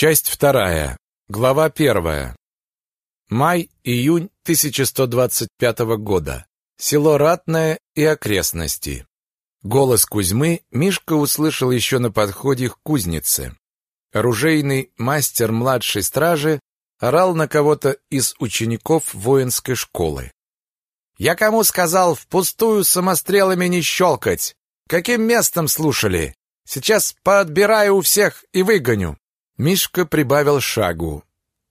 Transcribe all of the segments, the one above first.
Часть вторая. Глава первая. Май-июнь 1125 года. Село Ратное и окрестности. Голос Кузьмы Мишка услышал еще на подходе к кузнице. Оружейный мастер младшей стражи орал на кого-то из учеников воинской школы. «Я кому сказал, впустую самострелами не щелкать? Каким местом слушали? Сейчас поотбираю у всех и выгоню!» Мишка прибавил шагу.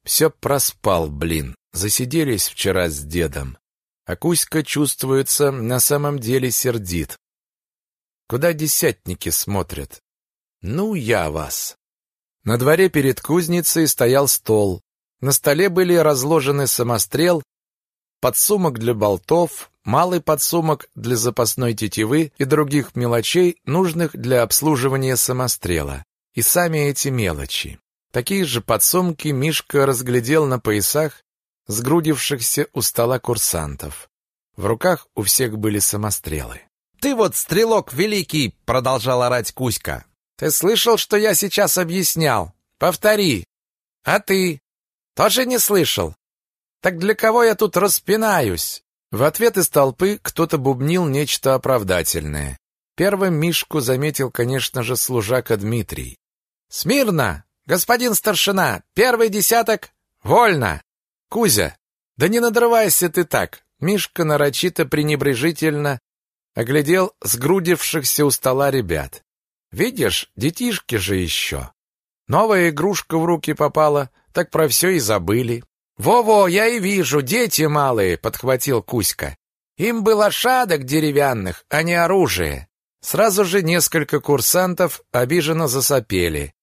Все проспал, блин. Засиделись вчера с дедом. А Кузька чувствуется на самом деле сердит. Куда десятники смотрят? Ну, я вас. На дворе перед кузницей стоял стол. На столе были разложены самострел, подсумок для болтов, малый подсумок для запасной тетивы и других мелочей, нужных для обслуживания самострела. И сами эти мелочи. Такие же подсумки Мишка разглядел на поясах сгрудившихся у стола курсантов. В руках у всех были самострелы. «Ты вот стрелок великий!» — продолжал орать Кузька. «Ты слышал, что я сейчас объяснял? Повтори!» «А ты?» «Тоже не слышал?» «Так для кого я тут распинаюсь?» В ответ из толпы кто-то бубнил нечто оправдательное. Первым Мишку заметил, конечно же, служака Дмитрий. «Смирно! Господин старшина! Первый десяток! Вольно!» «Кузя, да не надрывайся ты так!» Мишка нарочито пренебрежительно оглядел сгрудившихся у стола ребят. «Видишь, детишки же еще. Новая игрушка в руки попала, так про все и забыли». «Во-во, я и вижу, дети малые!» — подхватил Кузька. «Им бы лошадок деревянных, а не оружие». Сразу же несколько курсантов обиженно засопели,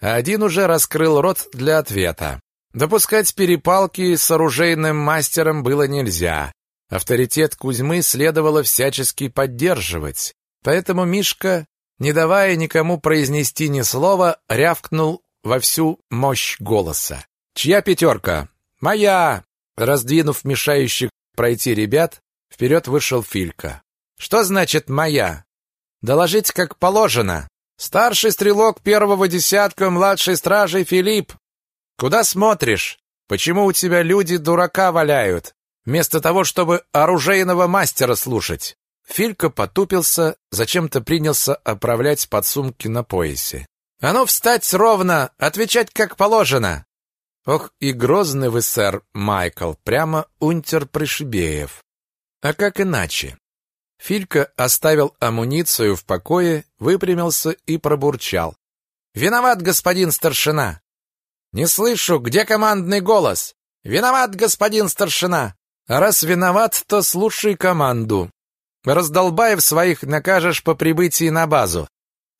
один уже раскрыл рот для ответа. Допускать перепалки с оружейным мастером было нельзя. Авторитет Кузьмы следовало всячески поддерживать. Поэтому Мишка, не давая никому произнести ни слова, рявкнул во всю мощь голоса. «Чья пятерка?» «Моя!» Раздвинув мешающих пройти ребят, вперед вышел Филька. «Что значит «моя»?» «Доложить как положено!» «Старший стрелок первого десятка младшей стражи Филипп!» «Куда смотришь? Почему у тебя люди дурака валяют? вместо того, чтобы оружейного мастера слушать. Филька потупился, зачем-то принялся оправлять подсумки на поясе. «А ну, встать ровно! Отвечать как положено!» Ох, и грозный вы, сэр Майкл, прямо унтер Пришибеев. А как иначе? Филька оставил амуницию в покое, выпрямился и пробурчал. «Виноват, господин старшина!» «Не слышу, где командный голос?» «Виноват, господин старшина!» А раз виноват, то слушай команду. Раздолбаев своих накажешь по прибытии на базу.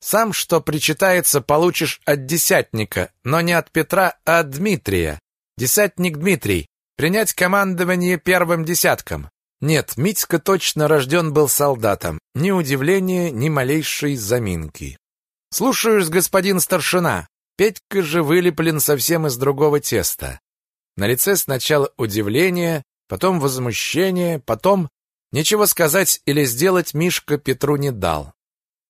Сам, что причитается, получишь от десятника, но не от Петра, а от Дмитрия. Десятник Дмитрий, принять командование первым десятком. Нет, Митька точно рожден был солдатом. Ни удивления, ни малейшей заминки. Слушаюсь, господин старшина. Петька же вылеплен совсем из другого теста. На лице сначала удивление, потом возмущение, потом ничего сказать или сделать Мишка Петру не дал.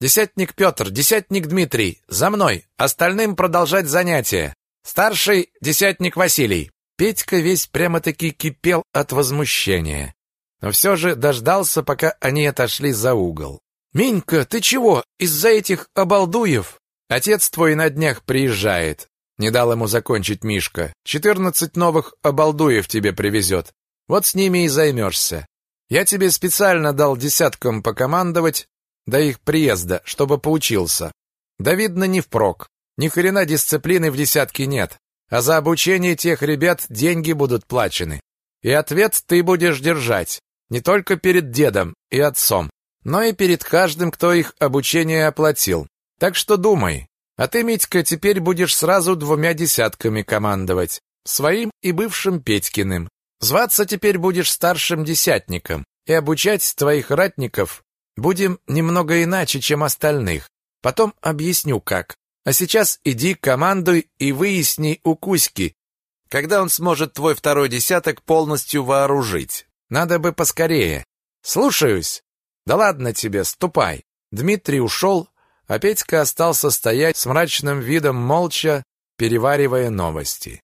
Десятник Петр, десятник Дмитрий, за мной, остальным продолжать занятия. Старший десятник Василий. Петька весь прямо-таки кипел от возмущения. Но все же дождался, пока они отошли за угол. «Минька, ты чего? Из-за этих обалдуев? Отец твой на днях приезжает». Не дал ему закончить Мишка. «Четырнадцать новых обалдуев тебе привезет. Вот с ними и займешься. Я тебе специально дал десяткам покомандовать до их приезда, чтобы поучился. Да видно не впрок. Ни хрена дисциплины в десятке нет. А за обучение тех ребят деньги будут плачены. И ответ ты будешь держать. Не только перед дедом и отцом, но и перед каждым, кто их обучение оплатил. Так что думай. А ты, Митька, теперь будешь сразу двумя десятками командовать. Своим и бывшим Петькиным. Зваться теперь будешь старшим десятником, и обучать твоих ратников будем немного иначе, чем остальных. Потом объясню как. А сейчас иди, командуй и выясни у Кузьки, когда он сможет твой второй десяток полностью вооружить. Надо бы поскорее. Слушаюсь. Да ладно тебе, ступай. Дмитрий ушел, а Петька остался стоять с мрачным видом молча, переваривая новости.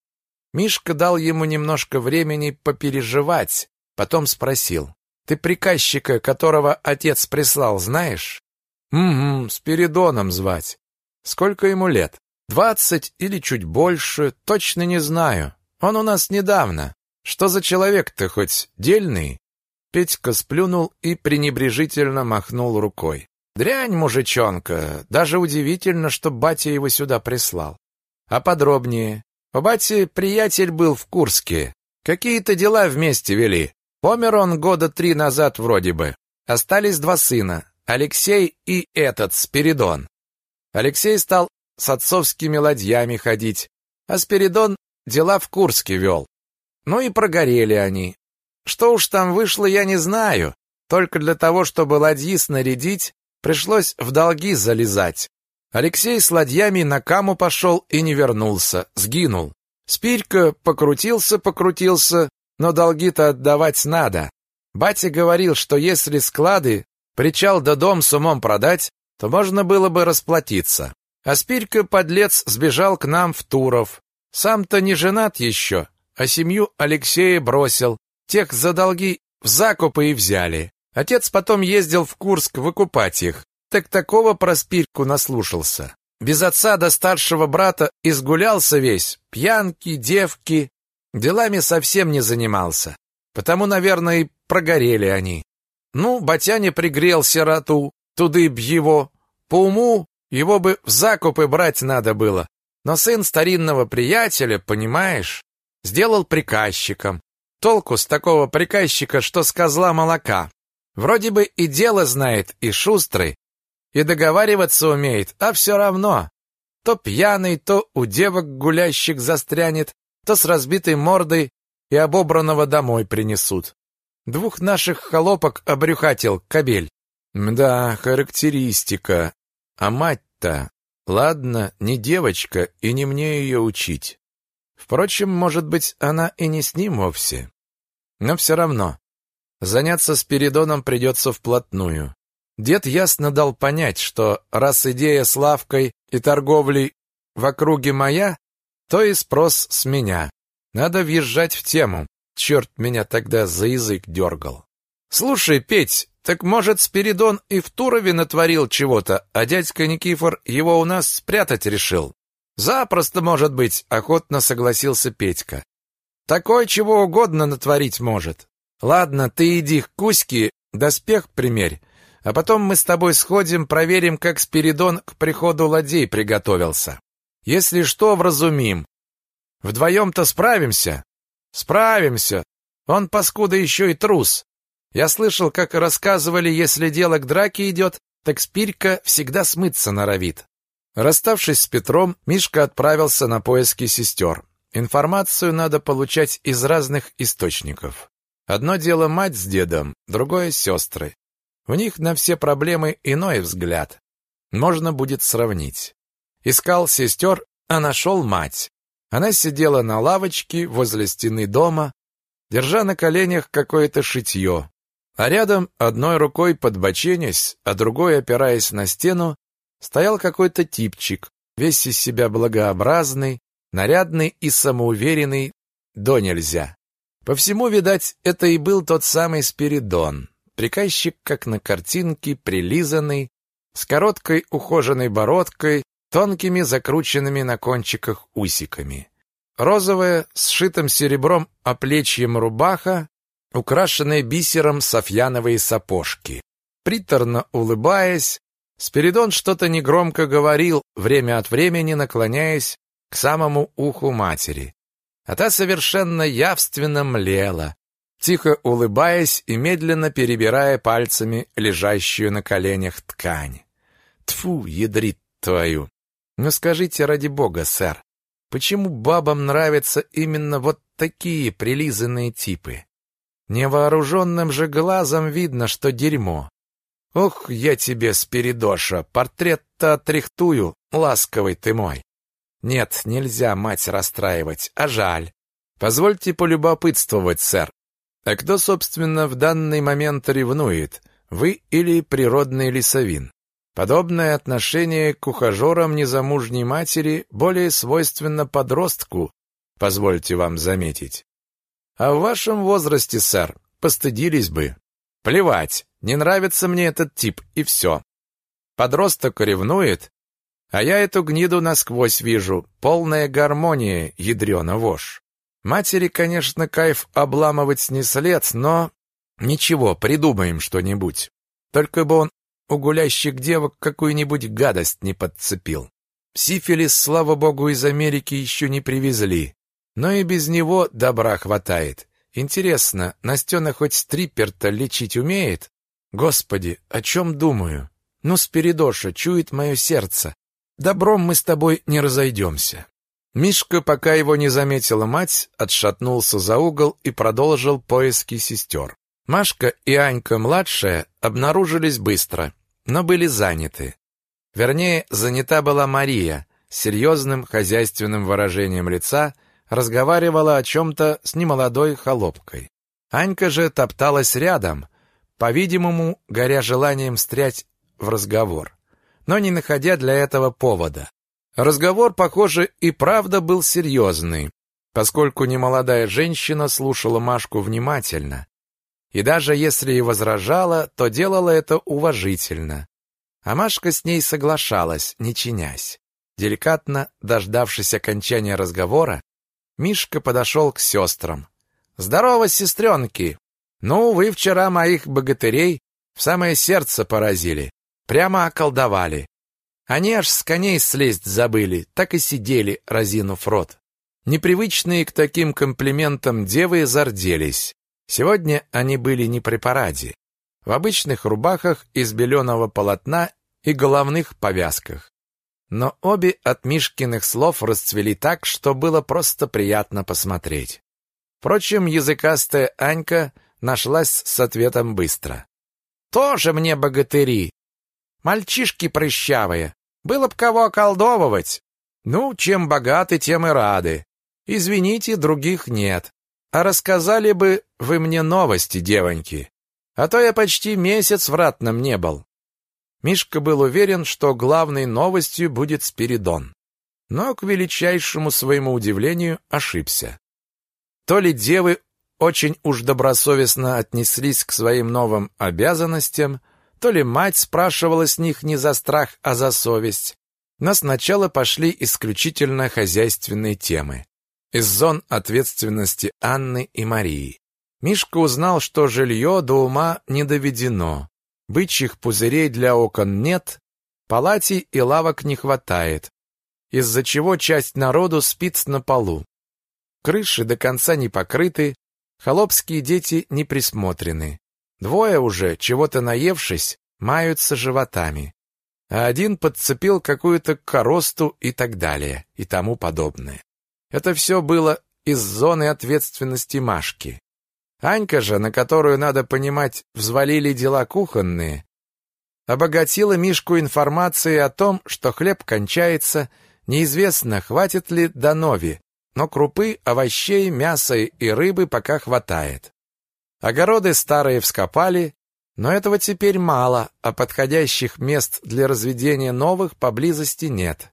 Мишка дал ему немножко времени попереживать, потом спросил. «Ты приказчика, которого отец прислал, знаешь?» «Угу, Спиридоном звать. Сколько ему лет? Двадцать или чуть больше, точно не знаю. Он у нас недавно. Что за человек-то хоть дельный?» Петька сплюнул и пренебрежительно махнул рукой. Дрянь, мужичонка, даже удивительно, что батя его сюда прислал. А подробнее. У бати приятель был в Курске. Какие-то дела вместе вели. Помер он года три назад вроде бы. Остались два сына, Алексей и этот, Спиридон. Алексей стал с отцовскими ладьями ходить, а Спиридон дела в Курске вел. Ну и прогорели они. Что уж там вышло, я не знаю. Только для того, чтобы ладьи снарядить, Пришлось в долги залезать. Алексей с ладьями на каму пошел и не вернулся, сгинул. Спирька покрутился-покрутился, но долги-то отдавать надо. Батя говорил, что если склады, причал да дом с умом продать, то можно было бы расплатиться. А Спирька, подлец, сбежал к нам в Туров. Сам-то не женат еще, а семью Алексея бросил. Тех за долги в закупы и взяли. Отец потом ездил в Курск выкупать их. Так такого про спирку наслушался. Без отца до старшего брата изгулялся весь. Пьянки, девки. Делами совсем не занимался. Потому, наверное, и прогорели они. Ну, батяне пригрел сироту, туды б его. По уму его бы в закупы брать надо было. Но сын старинного приятеля, понимаешь, сделал приказчиком. Толку с такого приказчика, что с козла молока. Вроде бы и дело знает, и шустрый, и договариваться умеет, а все равно. То пьяный, то у девок гулящих застрянет, то с разбитой мордой и обобранного домой принесут. Двух наших холопок обрюхатил кобель. Мда, характеристика. А мать-то... Ладно, не девочка, и не мне ее учить. Впрочем, может быть, она и не с ним вовсе. Но все равно, Заняться Спиридоном придется вплотную. Дед ясно дал понять, что раз идея с лавкой и торговлей в округе моя, то и спрос с меня. Надо въезжать в тему. Черт меня тогда за язык дергал. Слушай, Петь, так может Спиридон и в Турове натворил чего-то, а дядька Никифор его у нас спрятать решил? Запросто, может быть, охотно согласился Петька. Такое чего угодно натворить может. Ладно, ты иди к Кузьке, доспех примерь, а потом мы с тобой сходим, проверим, как Спиридон к приходу ладей приготовился. Если что, вразумим. Вдвоем-то справимся? Справимся. Он, паскуда, еще и трус. Я слышал, как рассказывали, если дело к драке идет, так Спирька всегда смыться норовит. Расставшись с Петром, Мишка отправился на поиски сестер. Информацию надо получать из разных источников. Одно дело мать с дедом, другое сестры. У них на все проблемы иной взгляд. Можно будет сравнить. Искал сестер, а нашел мать. Она сидела на лавочке возле стены дома, держа на коленях какое-то шитье. А рядом, одной рукой подбоченясь, а другой опираясь на стену, стоял какой-то типчик, весь из себя благообразный, нарядный и самоуверенный до нельзя. По всему, видать, это и был тот самый Спиридон. Приказчик, как на картинке, прилизанный, с короткой ухоженной бородкой, тонкими закрученными на кончиках усиками. Розовая, с сшитым серебром оплечьем рубаха, украшенная бисером софьяновые сапожки. Приторно улыбаясь, Спиридон что-то негромко говорил, время от времени наклоняясь к самому уху матери а та совершенно явственно млела, тихо улыбаясь и медленно перебирая пальцами лежащую на коленях ткань. Тфу, ядрит твою! Но скажите ради бога, сэр, почему бабам нравятся именно вот такие прилизанные типы? Невооруженным же глазом видно, что дерьмо. Ох, я тебе, Спиридоша, портрет-то отрихтую, ласковый ты мой. Нет, нельзя мать расстраивать, а жаль. Позвольте полюбопытствовать, сэр. А кто, собственно, в данный момент ревнует? Вы или природный лесовин? Подобное отношение к ухажерам незамужней матери более свойственно подростку, позвольте вам заметить. А в вашем возрасте, сэр, постыдились бы. Плевать, не нравится мне этот тип, и все. Подросток ревнует, а я эту гниду насквозь вижу. Полная гармония, ядрёна вошь. Матери, конечно, кайф обламывать не след, но... Ничего, придумаем что-нибудь. Только бы он у гулящих девок какую-нибудь гадость не подцепил. Сифилис, слава богу, из Америки еще не привезли. Но и без него добра хватает. Интересно, Настена хоть стриппер-то лечить умеет? Господи, о чем думаю? Ну, Спиридоша, чует мое сердце. Добром мы с тобой не разойдемся. Мишка, пока его не заметила мать, отшатнулся за угол и продолжил поиски сестер. Машка и Анька-младшая обнаружились быстро, но были заняты. Вернее, занята была Мария, с серьезным хозяйственным выражением лица, разговаривала о чем-то с немолодой холопкой. Анька же топталась рядом, по-видимому, горя желанием встрять в разговор, но не находя для этого повода. Разговор, похоже, и правда был серьезный, поскольку немолодая женщина слушала Машку внимательно, и даже если и возражала, то делала это уважительно. А Машка с ней соглашалась, не чинясь. Деликатно, дождавшись окончания разговора, Мишка подошел к сестрам. «Здорово, сестренки! Ну, вы вчера моих богатырей в самое сердце поразили, прямо околдовали. Они аж с коней слезть забыли, так и сидели, разинув рот. Непривычные к таким комплиментам девы зарделись. Сегодня они были не при параде, в обычных рубахах из беленого полотна и головных повязках. Но обе от Мишкиных слов расцвели так, что было просто приятно посмотреть. Впрочем, языкастая Анька нашлась с ответом быстро. «Тоже мне богатыри! Мальчишки прыщавые! Было б кого околдовывать! Ну, чем богаты, тем и рады. Извините, других нет. А рассказали бы вы мне новости, девоньки. А то я почти месяц в ратном не был. Мишка был уверен, что главной новостью будет Спиридон. Но, к величайшему своему удивлению, ошибся. То ли девы очень уж добросовестно отнеслись к своим новым обязанностям, то ли мать спрашивала с них не за страх, а за совесть. Но сначала пошли исключительно хозяйственные темы из зон ответственности Анны и Марии. Мишка узнал, что жилье до ума не доведено. Бычьих пузырей для окон нет, палатей и лавок не хватает, из-за чего часть народу спит на полу. Крыши до конца не покрыты, холопские дети не присмотрены. Двое уже, чего-то наевшись, маются животами. А один подцепил какую-то коросту и так далее, и тому подобное. Это все было из зоны ответственности Машки. Анька же, на которую, надо понимать, взвалили дела кухонные, обогатила Мишку информацией о том, что хлеб кончается, неизвестно, хватит ли до нови, но крупы, овощей, мяса и рыбы пока хватает. Огороды старые вскопали, но этого теперь мало, а подходящих мест для разведения новых поблизости нет.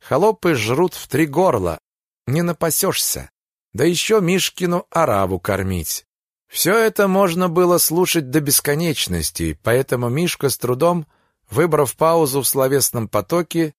Холопы жрут в три горла, не напасешься. Да еще Мишкину ораву кормить. Все это можно было слушать до бесконечности, поэтому Мишка с трудом, выбрав паузу в словесном потоке,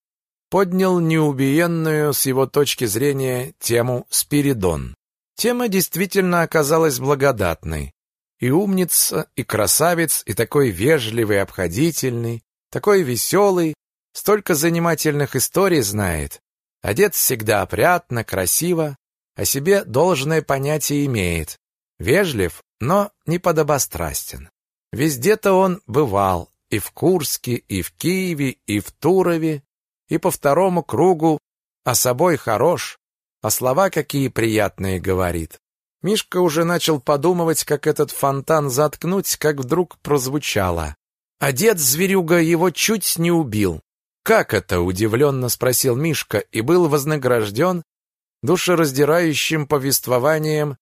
поднял неубиенную с его точки зрения тему «Спиридон». Тема действительно оказалась благодатной. И умница, и красавец, и такой вежливый, обходительный, такой веселый, столько занимательных историй знает, Одет всегда опрятно, красиво, о себе должное понятие имеет. Вежлив, но не подобострастен. Везде-то он бывал, и в Курске, и в Киеве, и в Турове, и по второму кругу, а собой хорош, а слова какие приятные говорит. Мишка уже начал подумывать, как этот фонтан заткнуть, как вдруг прозвучало. А дед зверюга его чуть не убил. «Как это?» — удивленно спросил Мишка и был вознагражден душераздирающим повествованием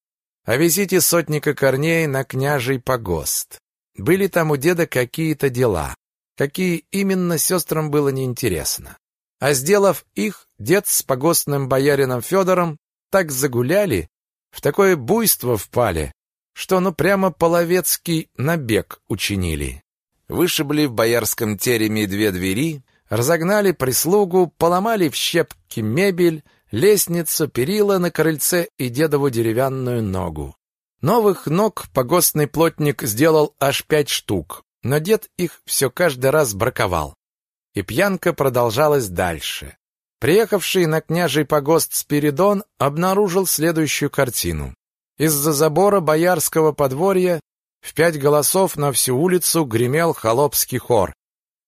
о визите сотника Корней на княжий погост. Были там у деда какие-то дела. какие именно сестрам было неинтересно. А сделав их, дед с погостным боярином Федором так загуляли, в такое буйство впали, что ну прямо половецкий набег учинили. Вышибли в боярском тереме две двери, разогнали прислугу, поломали в щепки мебель, лестницу, перила на крыльце и дедову деревянную ногу. Новых ног погостный плотник сделал аж пять штук, но дед их все каждый раз браковал. И пьянка продолжалась дальше. Приехавший на княжий погост Спиридон обнаружил следующую картину. Из-за забора боярского подворья в пять голосов на всю улицу гремел холопский хор,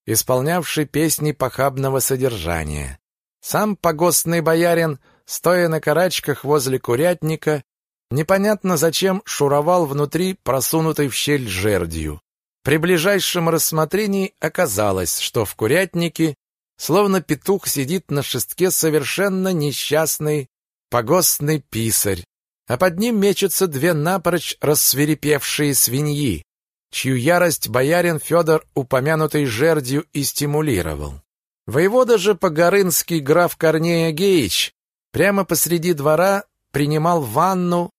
исполнявший песни похабного содержания. Сам погостный боярин, стоя на карачках возле курятника, непонятно зачем шуровал внутри просунутой в щель жердью. При ближайшем рассмотрении оказалось, что в курятнике, словно петух, сидит на шестке совершенно несчастный погостный писарь, а под ним мечутся две напрочь рассверепевшие свиньи, чью ярость боярин Федор упомянутой жердью и стимулировал. Воевода же Погорынский граф Корнея Геич прямо посреди двора принимал ванну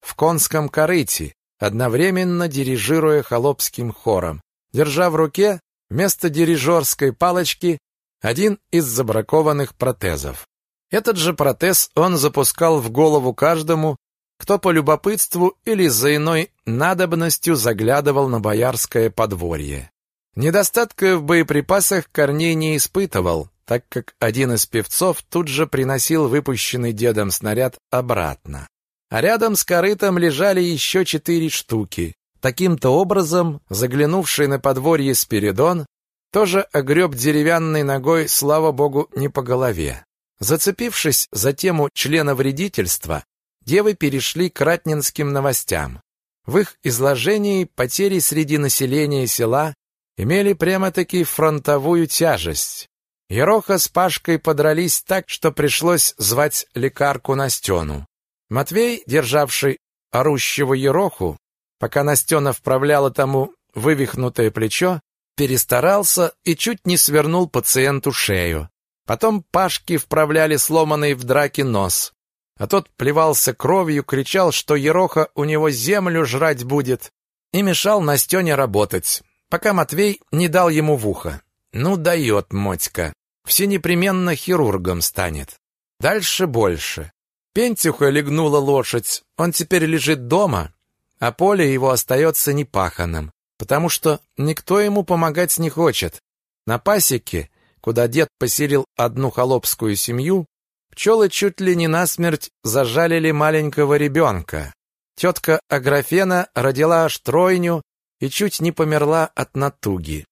в конском корыте, одновременно дирижируя холопским хором, держа в руке вместо дирижерской палочки один из забракованных протезов. Этот же протез он запускал в голову каждому, кто по любопытству или за иной надобностью заглядывал на боярское подворье. Недостатка в боеприпасах Корней не испытывал, так как один из певцов тут же приносил выпущенный дедом снаряд обратно. А рядом с корытом лежали еще четыре штуки. Таким-то образом, заглянувший на подворье Спиридон, тоже огреб деревянной ногой, слава богу, не по голове. Зацепившись за тему члена вредительства, девы перешли к ратнинским новостям. В их изложении потери среди населения села имели прямо-таки фронтовую тяжесть. Ероха с Пашкой подрались так, что пришлось звать лекарку Настену. Матвей, державший орущего Ероху, пока Настена вправляла тому вывихнутое плечо, перестарался и чуть не свернул пациенту шею. Потом Пашке вправляли сломанный в драке нос. А тот плевался кровью, кричал, что Ероха у него землю жрать будет, и мешал Настене работать пока Матвей не дал ему в ухо. Ну, дает Мотька. Все непременно хирургом станет. Дальше больше. Пентюха легнула лошадь. Он теперь лежит дома, а поле его остается непаханным, потому что никто ему помогать не хочет. На пасеке, куда дед поселил одну холопскую семью, пчелы чуть ли не насмерть зажалили маленького ребенка. Тетка Аграфена родила аж тройню и чуть не померла от натуги.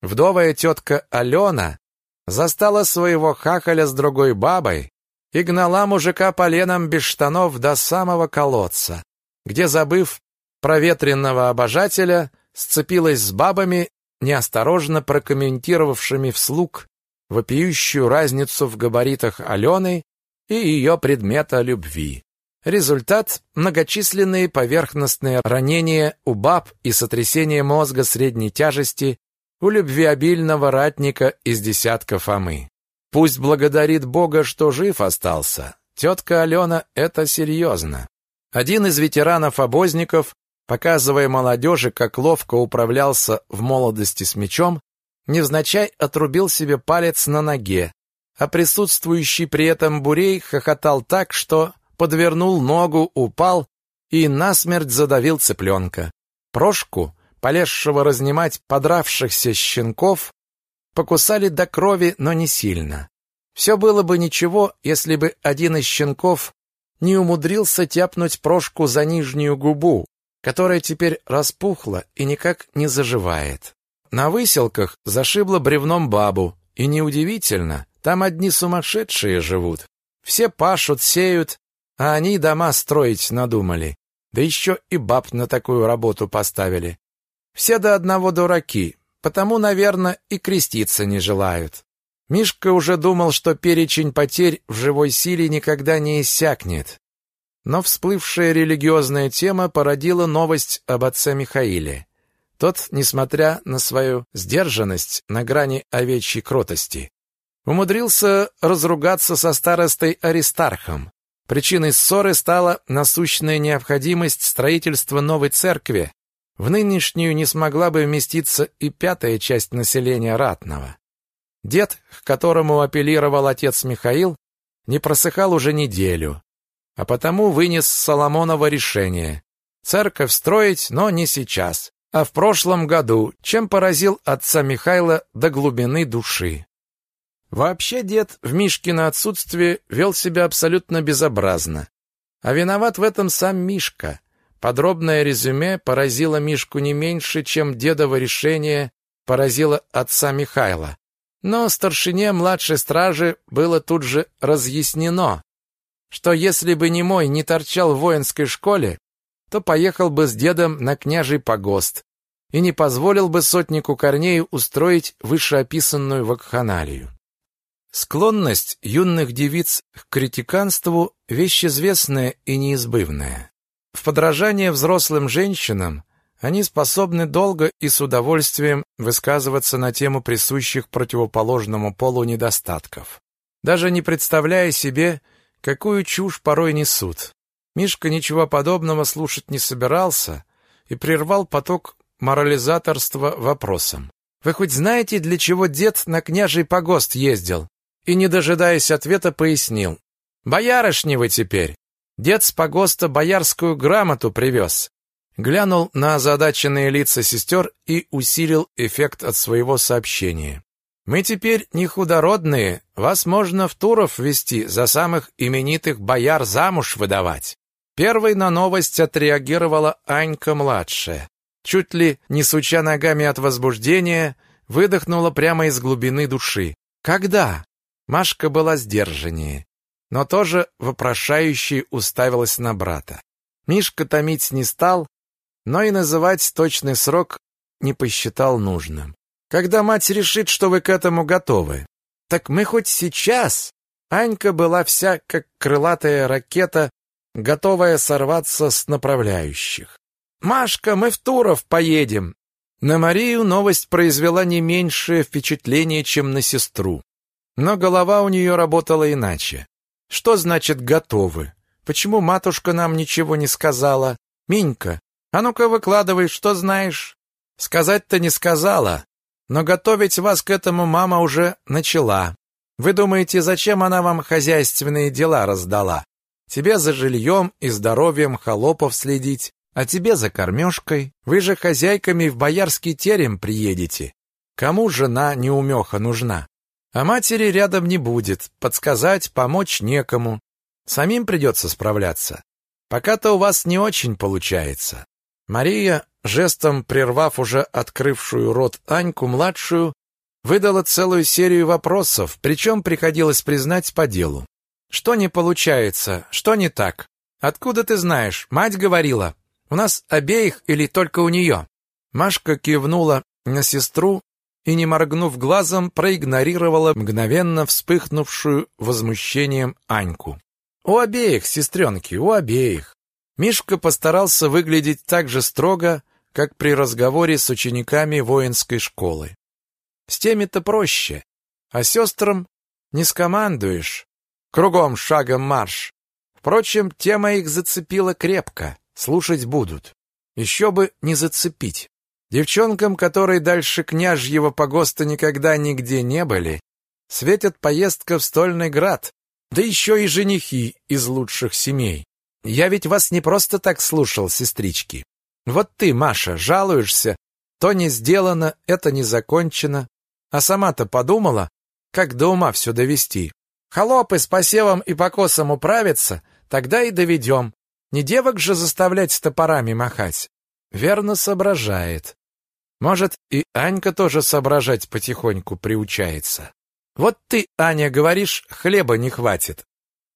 Вдовая тетка Алена застала своего хахаля с другой бабой и гнала мужика поленом без штанов до самого колодца, где, забыв проветренного обожателя, сцепилась с бабами, неосторожно прокомментировавшими вслух вопиющую разницу в габаритах Алены и ее предмета любви. Результат – многочисленные поверхностные ранения у баб и сотрясение мозга средней тяжести у любвеобильного ратника из десятка Фомы. Пусть благодарит Бога, что жив остался. Тетка Алена – это серьезно. Один из ветеранов-обозников, показывая молодежи, как ловко управлялся в молодости с мечом, невзначай отрубил себе палец на ноге, а присутствующий при этом Бурей хохотал так, что подвернул ногу, упал и насмерть задавил цыпленка. Прошку, полезшего разнимать подравшихся щенков, покусали до крови, но не сильно. Все было бы ничего, если бы один из щенков не умудрился тяпнуть Прошку за нижнюю губу, которая теперь распухла и никак не заживает. На выселках зашибло бревном бабу, и неудивительно, там одни сумасшедшие живут. Все пашут, сеют, а они дома строить надумали. Да еще и баб на такую работу поставили. Все до одного дураки, потому, наверное, и креститься не желают. Мишка уже думал, что перечень потерь в живой силе никогда не иссякнет. Но всплывшая религиозная тема породила новость об отце Михаиле. Тот, несмотря на свою сдержанность на грани овечьей кротости, умудрился разругаться со старостой Аристархом. Причиной ссоры стала насущная необходимость строительства новой церкви. В нынешнюю не смогла бы вместиться и пятая часть населения Ратного. Дед, к которому апеллировал отец Михаил, не просыхал уже неделю, а потому вынес Соломоново решение церковь строить, но не сейчас, а в прошлом году, чем поразил отца Михаила до глубины души. Вообще дед в Мишкино отсутствие вел себя абсолютно безобразно. А виноват в этом сам Мишка. Подробное резюме поразило Мишку не меньше, чем дедово решение поразило отца Михаила. Но старшине младшей стражи было тут же разъяснено, что если бы не мой не торчал в воинской школе, то поехал бы с дедом на княжий погост и не позволил бы сотнику Корнею устроить вышеописанную вакханалию. Склонность юных девиц к критиканству – вещь известная и неизбывная. В подражание взрослым женщинам они способны долго и с удовольствием высказываться на тему присущих противоположному полу недостатков, даже не представляя себе, какую чушь порой несут. Мишка ничего подобного слушать не собирался и прервал поток морализаторства вопросом. «Вы хоть знаете, для чего дед на княжий погост ездил?» И, не дожидаясь ответа, пояснил. «Боярышни вы теперь. Дед с погоста боярскую грамоту привез. Глянул на озадаченные лица сестер и усилил эффект от своего сообщения. «Мы теперь не худородные, вас можно в Туров вести, за самых именитых бояр замуж выдавать». Первой на новость отреагировала Анька-младшая. Чуть ли не суча ногами от возбуждения, выдохнула прямо из глубины души. «Когда?» Машка была сдержаннее, но тоже вопрошающе уставилась на брата. Мишка томить не стал, но и называть точный срок не посчитал нужным. Когда мать решит, что вы к этому готовы? Так мы хоть сейчас. Анька была вся как крылатая ракета, готовая сорваться с направляющих. Машка, мы в Туров поедем. На Марию новость произвела не меньшее впечатление, чем на сестру. Но голова у нее работала иначе. Что значит готовы? Почему матушка нам ничего не сказала? Минька, а ну-ка выкладывай, что знаешь. Сказать-то не сказала, но готовить вас к этому мама уже начала. Вы думаете, зачем она вам хозяйственные дела раздала? Тебе за жильем и здоровьем холопов следить, а тебе за кормежкой. Вы же хозяйками в боярский терем приедете. Кому жена неумеха нужна? А матери рядом не будет, подсказать, помочь некому. Самим придется справляться. Пока-то у вас не очень получается. Мария, жестом прервав уже открывшую рот Аньку-младшую, выдала целую серию вопросов, причем приходилось признать по делу. Что не получается? Что не так? Откуда ты знаешь? Мать говорила. У нас обеих или только у нее?» Машка кивнула на сестру и, не моргнув глазом, проигнорировала мгновенно вспыхнувшую возмущением Аньку. «У обеих, сестренки, у обеих. Мишка постарался выглядеть так же строго, как при разговоре с учениками воинской школы. С теми-то проще, а сестрам не скомандуешь. Кругом шагом марш. Впрочем, тема их зацепила крепко, слушать будут. Еще бы не зацепить. Девчонкам, которые дальше княжьего погоста никогда нигде не были, светит поездка в Стольный Град, да еще и женихи из лучших семей. Я ведь вас не просто так слушал, сестрички. Вот ты, Маша, жалуешься, то не сделано, это не закончено. А сама-то подумала, как до ума все довести. Холопы с посевом и покосом управятся, тогда и доведем. Не девок же заставлять с топорами махать. Верно соображает. Может, и Анька тоже соображать потихоньку приучается. Вот ты, Аня, говоришь, хлеба не хватит.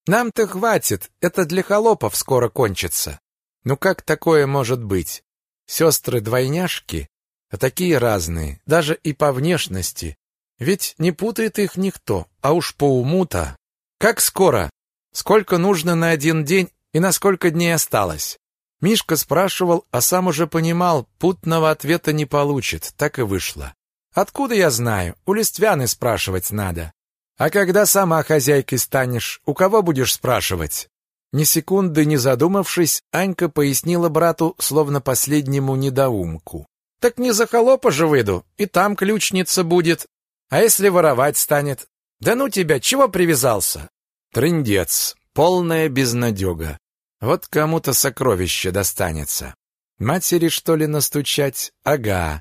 Нам-то хватит, это для холопов скоро кончится. Ну как такое может быть? Сестры-двойняшки, а такие разные, даже и по внешности. Ведь не путает их никто, а уж по уму-то. Как скоро? Сколько нужно на один день и на сколько дней осталось? Мишка спрашивал, а сам уже понимал, путного ответа не получит, так и вышло. Откуда я знаю? У Листвяны спрашивать надо. А когда сама хозяйкой станешь, у кого будешь спрашивать? Ни секунды не задумавшись, Анька пояснила брату, словно последнему недоумку. Так не за холопа же выйду, и там ключница будет. А если воровать станет? Да ну тебя, чего привязался? Трындец, полная безнадега. Вот кому-то сокровище достанется. Матери, что ли, настучать? Ага.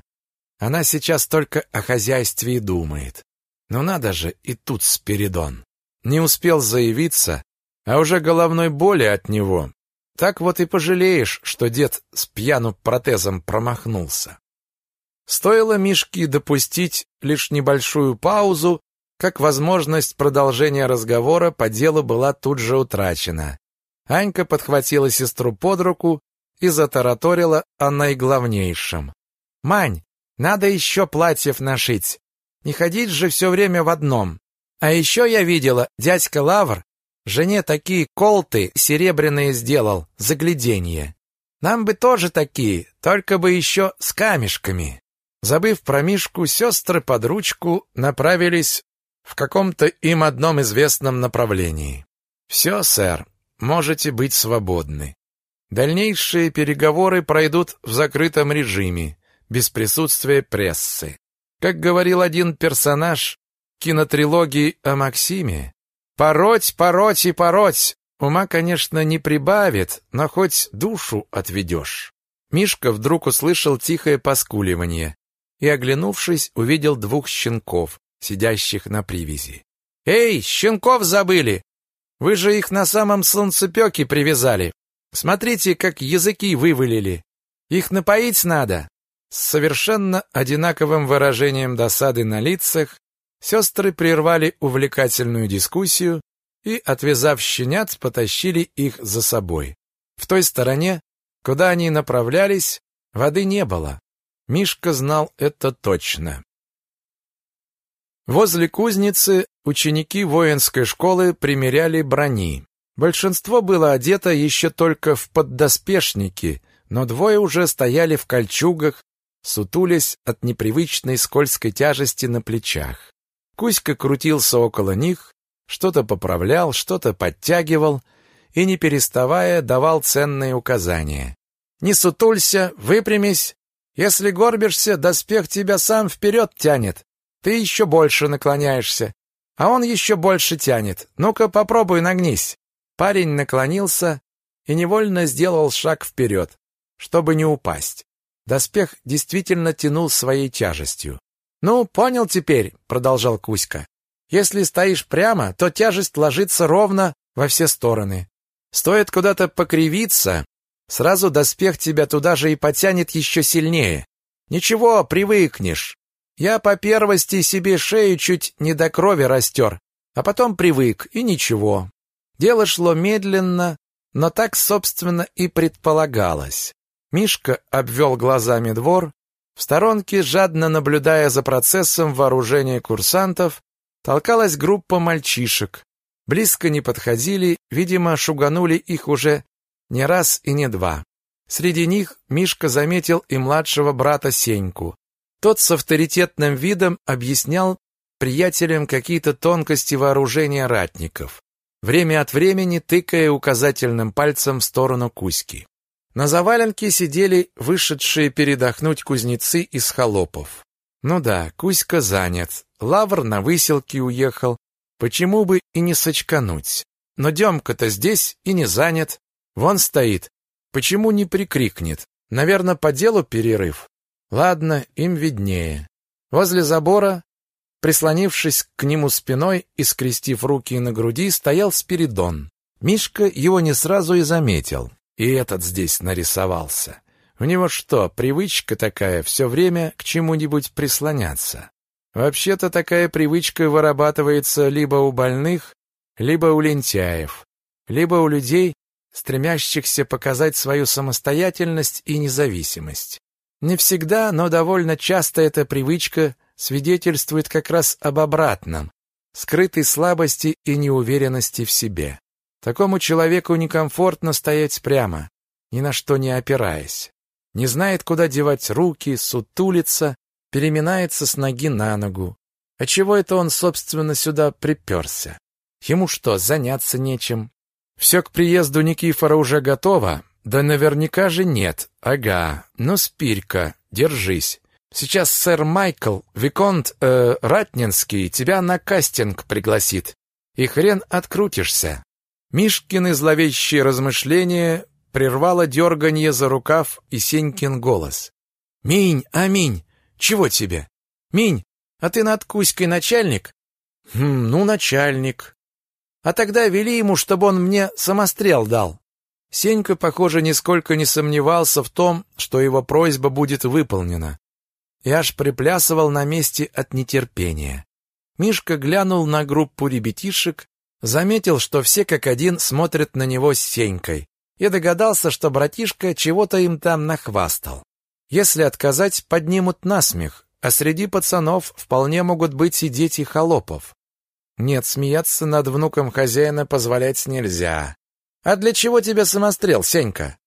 Она сейчас только о хозяйстве и думает. Но надо же, и тут Спиридон. Не успел заявиться, а уже головной боли от него. Так вот и пожалеешь, что дед с пьяну протезом промахнулся. Стоило Мишке допустить лишь небольшую паузу, как возможность продолжения разговора по делу была тут же утрачена. Анька подхватила сестру под руку и затараторила о наиглавнейшем. «Мань, надо еще платьев нашить. Не ходить же все время в одном. А еще я видела, дядька Лавр жене такие колты серебряные сделал, загляденье. Нам бы тоже такие, только бы еще с камешками». Забыв про Мишку, сестры под ручку направились в каком-то им одном известном направлении. «Все, сэр, можете быть свободны. Дальнейшие переговоры пройдут в закрытом режиме, без присутствия прессы. Как говорил один персонаж кинотрилогии о Максиме, «Пороть, пороть и пороть!» Ума, конечно, не прибавит, но хоть душу отведешь. Мишка вдруг услышал тихое поскуливание и, оглянувшись, увидел двух щенков, сидящих на привязи. «Эй, щенков забыли! Вы же их на самом солнцепеке привязали. Смотрите, как языки вывалили. Их напоить надо. С совершенно одинаковым выражением досады на лицах сестры прервали увлекательную дискуссию и, отвязав щенят, потащили их за собой. В той стороне, куда они направлялись, воды не было. Мишка знал это точно. Возле кузницы ученики воинской школы примеряли брони. Большинство было одето еще только в поддоспешники, но двое уже стояли в кольчугах, сутулясь от непривычной скользкой тяжести на плечах. Кузька крутился около них, что-то поправлял, что-то подтягивал и, не переставая, давал ценные указания. «Не сутулься, выпрямись. Если горбишься, доспех тебя сам вперед тянет. Ты еще больше наклоняешься, а он еще больше тянет. Ну-ка, попробуй нагнись. Парень наклонился и невольно сделал шаг вперед, чтобы не упасть. Доспех действительно тянул своей тяжестью. «Ну, понял теперь», — продолжал Кузька. «Если стоишь прямо, то тяжесть ложится ровно во все стороны. Стоит куда-то покривиться, сразу доспех тебя туда же и потянет еще сильнее. Ничего, привыкнешь. Я по первости себе шею чуть не до крови растер, а потом привык, и ничего. Дело шло медленно, но так, собственно, и предполагалось. Мишка обвел глазами двор, в сторонке, жадно наблюдая за процессом вооружения курсантов, толкалась группа мальчишек. Близко не подходили, видимо, шуганули их уже не раз и не два. Среди них Мишка заметил и младшего брата Сеньку. Тот с авторитетным видом объяснял приятелям какие-то тонкости вооружения ратников, время от времени тыкая указательным пальцем в сторону Кузьки. На заваленке сидели вышедшие передохнуть кузнецы из холопов. Ну да, Кузька занят, Лавр на выселке уехал, почему бы и не сочкануть. Но Демка-то здесь и не занят, вон стоит, почему не прикрикнет? Наверное, по делу перерыв. Ладно, им виднее. Возле забора, прислонившись к нему спиной и скрестив руки на груди, стоял Спиридон. Мишка его не сразу и заметил. И этот здесь нарисовался. У него что, привычка такая все время к чему-нибудь прислоняться? Вообще-то такая привычка вырабатывается либо у больных, либо у лентяев, либо у людей, стремящихся показать свою самостоятельность и независимость. Не всегда, но довольно часто эта привычка свидетельствует как раз об обратном, скрытой слабости и неуверенности в себе. Такому человеку некомфортно стоять прямо. ни на что не опираясь. Не знает, куда девать руки, сутулится, переминается с ноги на ногу. А чего это он, собственно, сюда приперся? Ему что, заняться нечем? Все к приезду Никифора уже готово? Да наверняка же нет. Ага, ну спирь-ка, держись. Сейчас сэр Майкл, Виконт э, Ратнинский, тебя на кастинг пригласит. И хрен открутишься. Мишкины зловещие размышления прервало дерганье за рукав и Сенькин голос. «Минь, аминь! Чего тебе? Минь, а ты над Кузькой начальник?» «Хм, ну, начальник. А тогда вели ему, чтобы он мне самострел дал». Сенька, похоже, нисколько не сомневался в том, что его просьба будет выполнена. И аж приплясывал на месте от нетерпения. Мишка глянул на группу ребятишек, заметил, что все как один смотрят на него с Сенькой, и догадался, что братишка чего-то им там нахвастал. Если отказать, поднимут насмех, а среди пацанов вполне могут быть и дети холопов. Нет, смеяться над внуком хозяина позволять нельзя. А для чего тебе самострел, Сенька?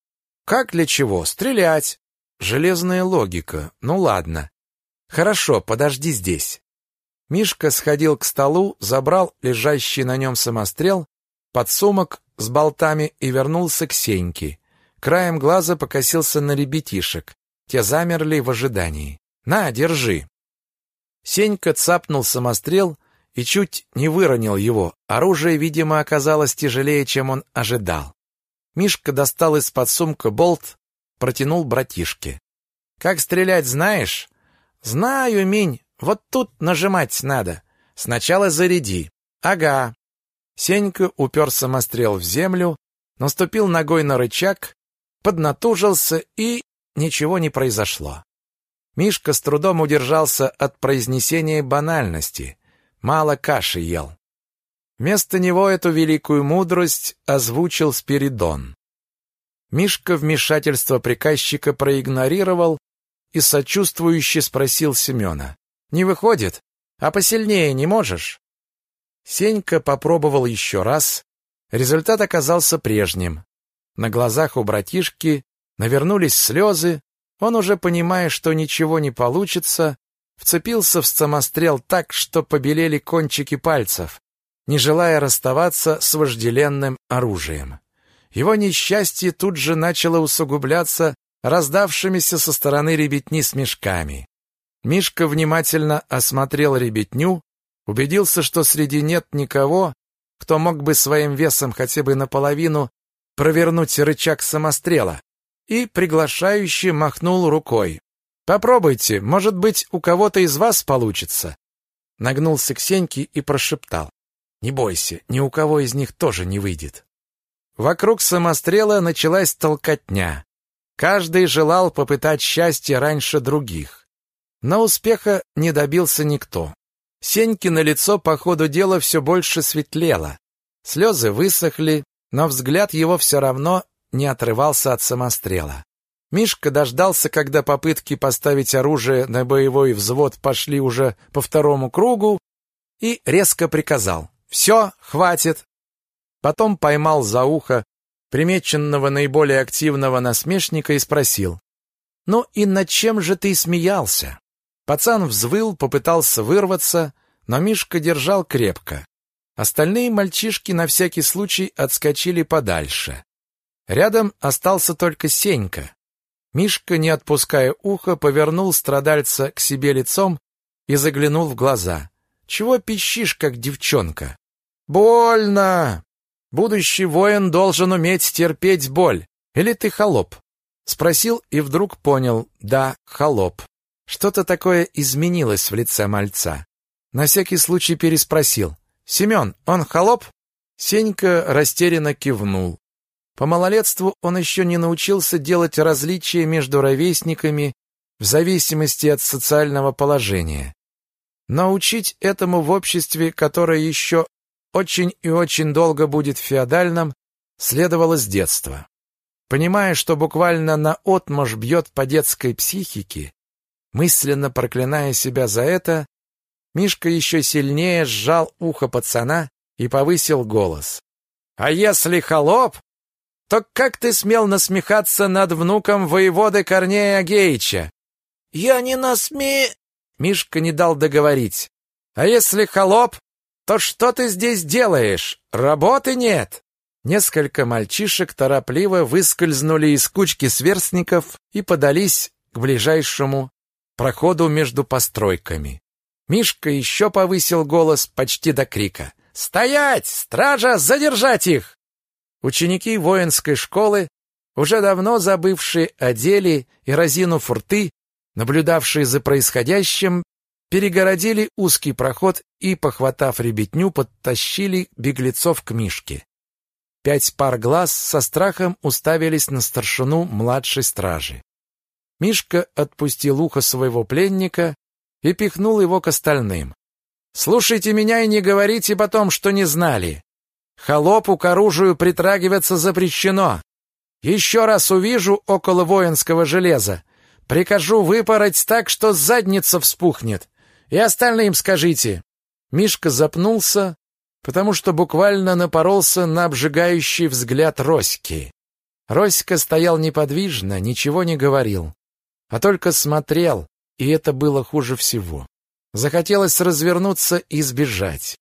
Как для чего? Стрелять. Железная логика. Ну ладно. Хорошо, подожди здесь. Мишка сходил к столу, забрал лежащий на нем самострел, подсумок с болтами и вернулся к Сеньке. Краем глаза покосился на ребятишек. Те замерли в ожидании. «На, держи!» Сенька цапнул самострел и чуть не выронил его. Оружие, видимо, оказалось тяжелее, чем он ожидал. Мишка достал из-под сумка болт, протянул братишке. «Как стрелять знаешь?» «Знаю, Минь, вот тут нажимать надо. Сначала заряди». «Ага, Сенька упер самострел в землю, наступил ногой на рычаг, поднатужился и ничего не произошло. Мишка с трудом удержался от произнесения банальности. Мало каши ел. Вместо него эту великую мудрость озвучил Спиридон. Мишка вмешательство приказчика проигнорировал и сочувствующе спросил Семена. «Не выходит? А посильнее не можешь?» Сенька попробовал еще раз. Результат оказался прежним. На глазах у братишки навернулись слезы. Он, уже понимая, что ничего не получится, вцепился в самострел так, что побелели кончики пальцев, не желая расставаться с вожделенным оружием. Его несчастье тут же начало усугубляться раздавшимися со стороны ребятни смешками. Мишка внимательно осмотрел ребятню, Убедился, что среди нет никого, кто мог бы своим весом хотя бы наполовину провернуть рычаг самострела, и приглашающе махнул рукой. «Попробуйте, может быть, у кого-то из вас получится». Нагнулся к Сеньке и прошептал. «Не бойся, ни у кого из них тоже не выйдет». Вокруг самострела началась толкотня. Каждый желал попытать счастье раньше других. Но успеха не добился никто. Сенькино лицо по ходу дела все больше светлело. Слезы высохли, но взгляд его все равно не отрывался от самострела. Мишка дождался, когда попытки поставить оружие на боевой взвод пошли уже по второму кругу, и резко приказал «Все, хватит!». Потом поймал за ухо примеченного наиболее активного насмешника и спросил «Ну и над чем же ты смеялся?» Пацан взвыл, попытался вырваться, но Мишка держал крепко. Остальные мальчишки на всякий случай отскочили подальше. Рядом остался только Сенька. Мишка, не отпуская ухо, повернул страдальца к себе лицом и заглянул в глаза. «Чего пищишь, как девчонка?» «Больно! Будущий воин должен уметь терпеть боль. Или ты холоп?» Спросил и вдруг понял. «Да, холоп». Что-то такое изменилось в лице мальца. На всякий случай переспросил. «Семен, он холоп?» Сенька растерянно кивнул. По малолетству он еще не научился делать различия между ровесниками в зависимости от социального положения. Научить этому в обществе, которое еще очень и очень долго будет феодальным, следовало с детства. Понимая, что буквально наотмашь бьет по детской психике, Мысленно проклиная себя за это, Мишка еще сильнее сжал ухо пацана и повысил голос. «А если холоп, то как ты смел насмехаться над внуком воеводы Корнея Агеича? Я не насме... Мишка не дал договорить. А если холоп, то что ты здесь делаешь? Работы нет. Несколько мальчишек торопливо выскользнули из кучки сверстников и подались к ближайшему проходу между постройками. Мишка еще повысил голос почти до крика. «Стоять! Стража! Задержать их!» Ученики воинской школы, уже давно забывшие о деле и разинув рты, наблюдавшие за происходящим, перегородили узкий проход и, похватав ребятню, подтащили беглецов к Мишке. Пять пар глаз со страхом уставились на старшину младшей стражи. Мишка отпустил ухо своего пленника и пихнул его к остальным. «Слушайте меня и не говорите потом, что не знали. Холопу к оружию притрагиваться запрещено. Еще раз увижу около воинского железа, прикажу выпороть так, что задница вспухнет. И остальным скажите». Мишка запнулся, потому что буквально напоролся на обжигающий взгляд Роськи. Роська стоял неподвижно, ничего не говорил, а только смотрел, и это было хуже всего. Захотелось развернуться и сбежать.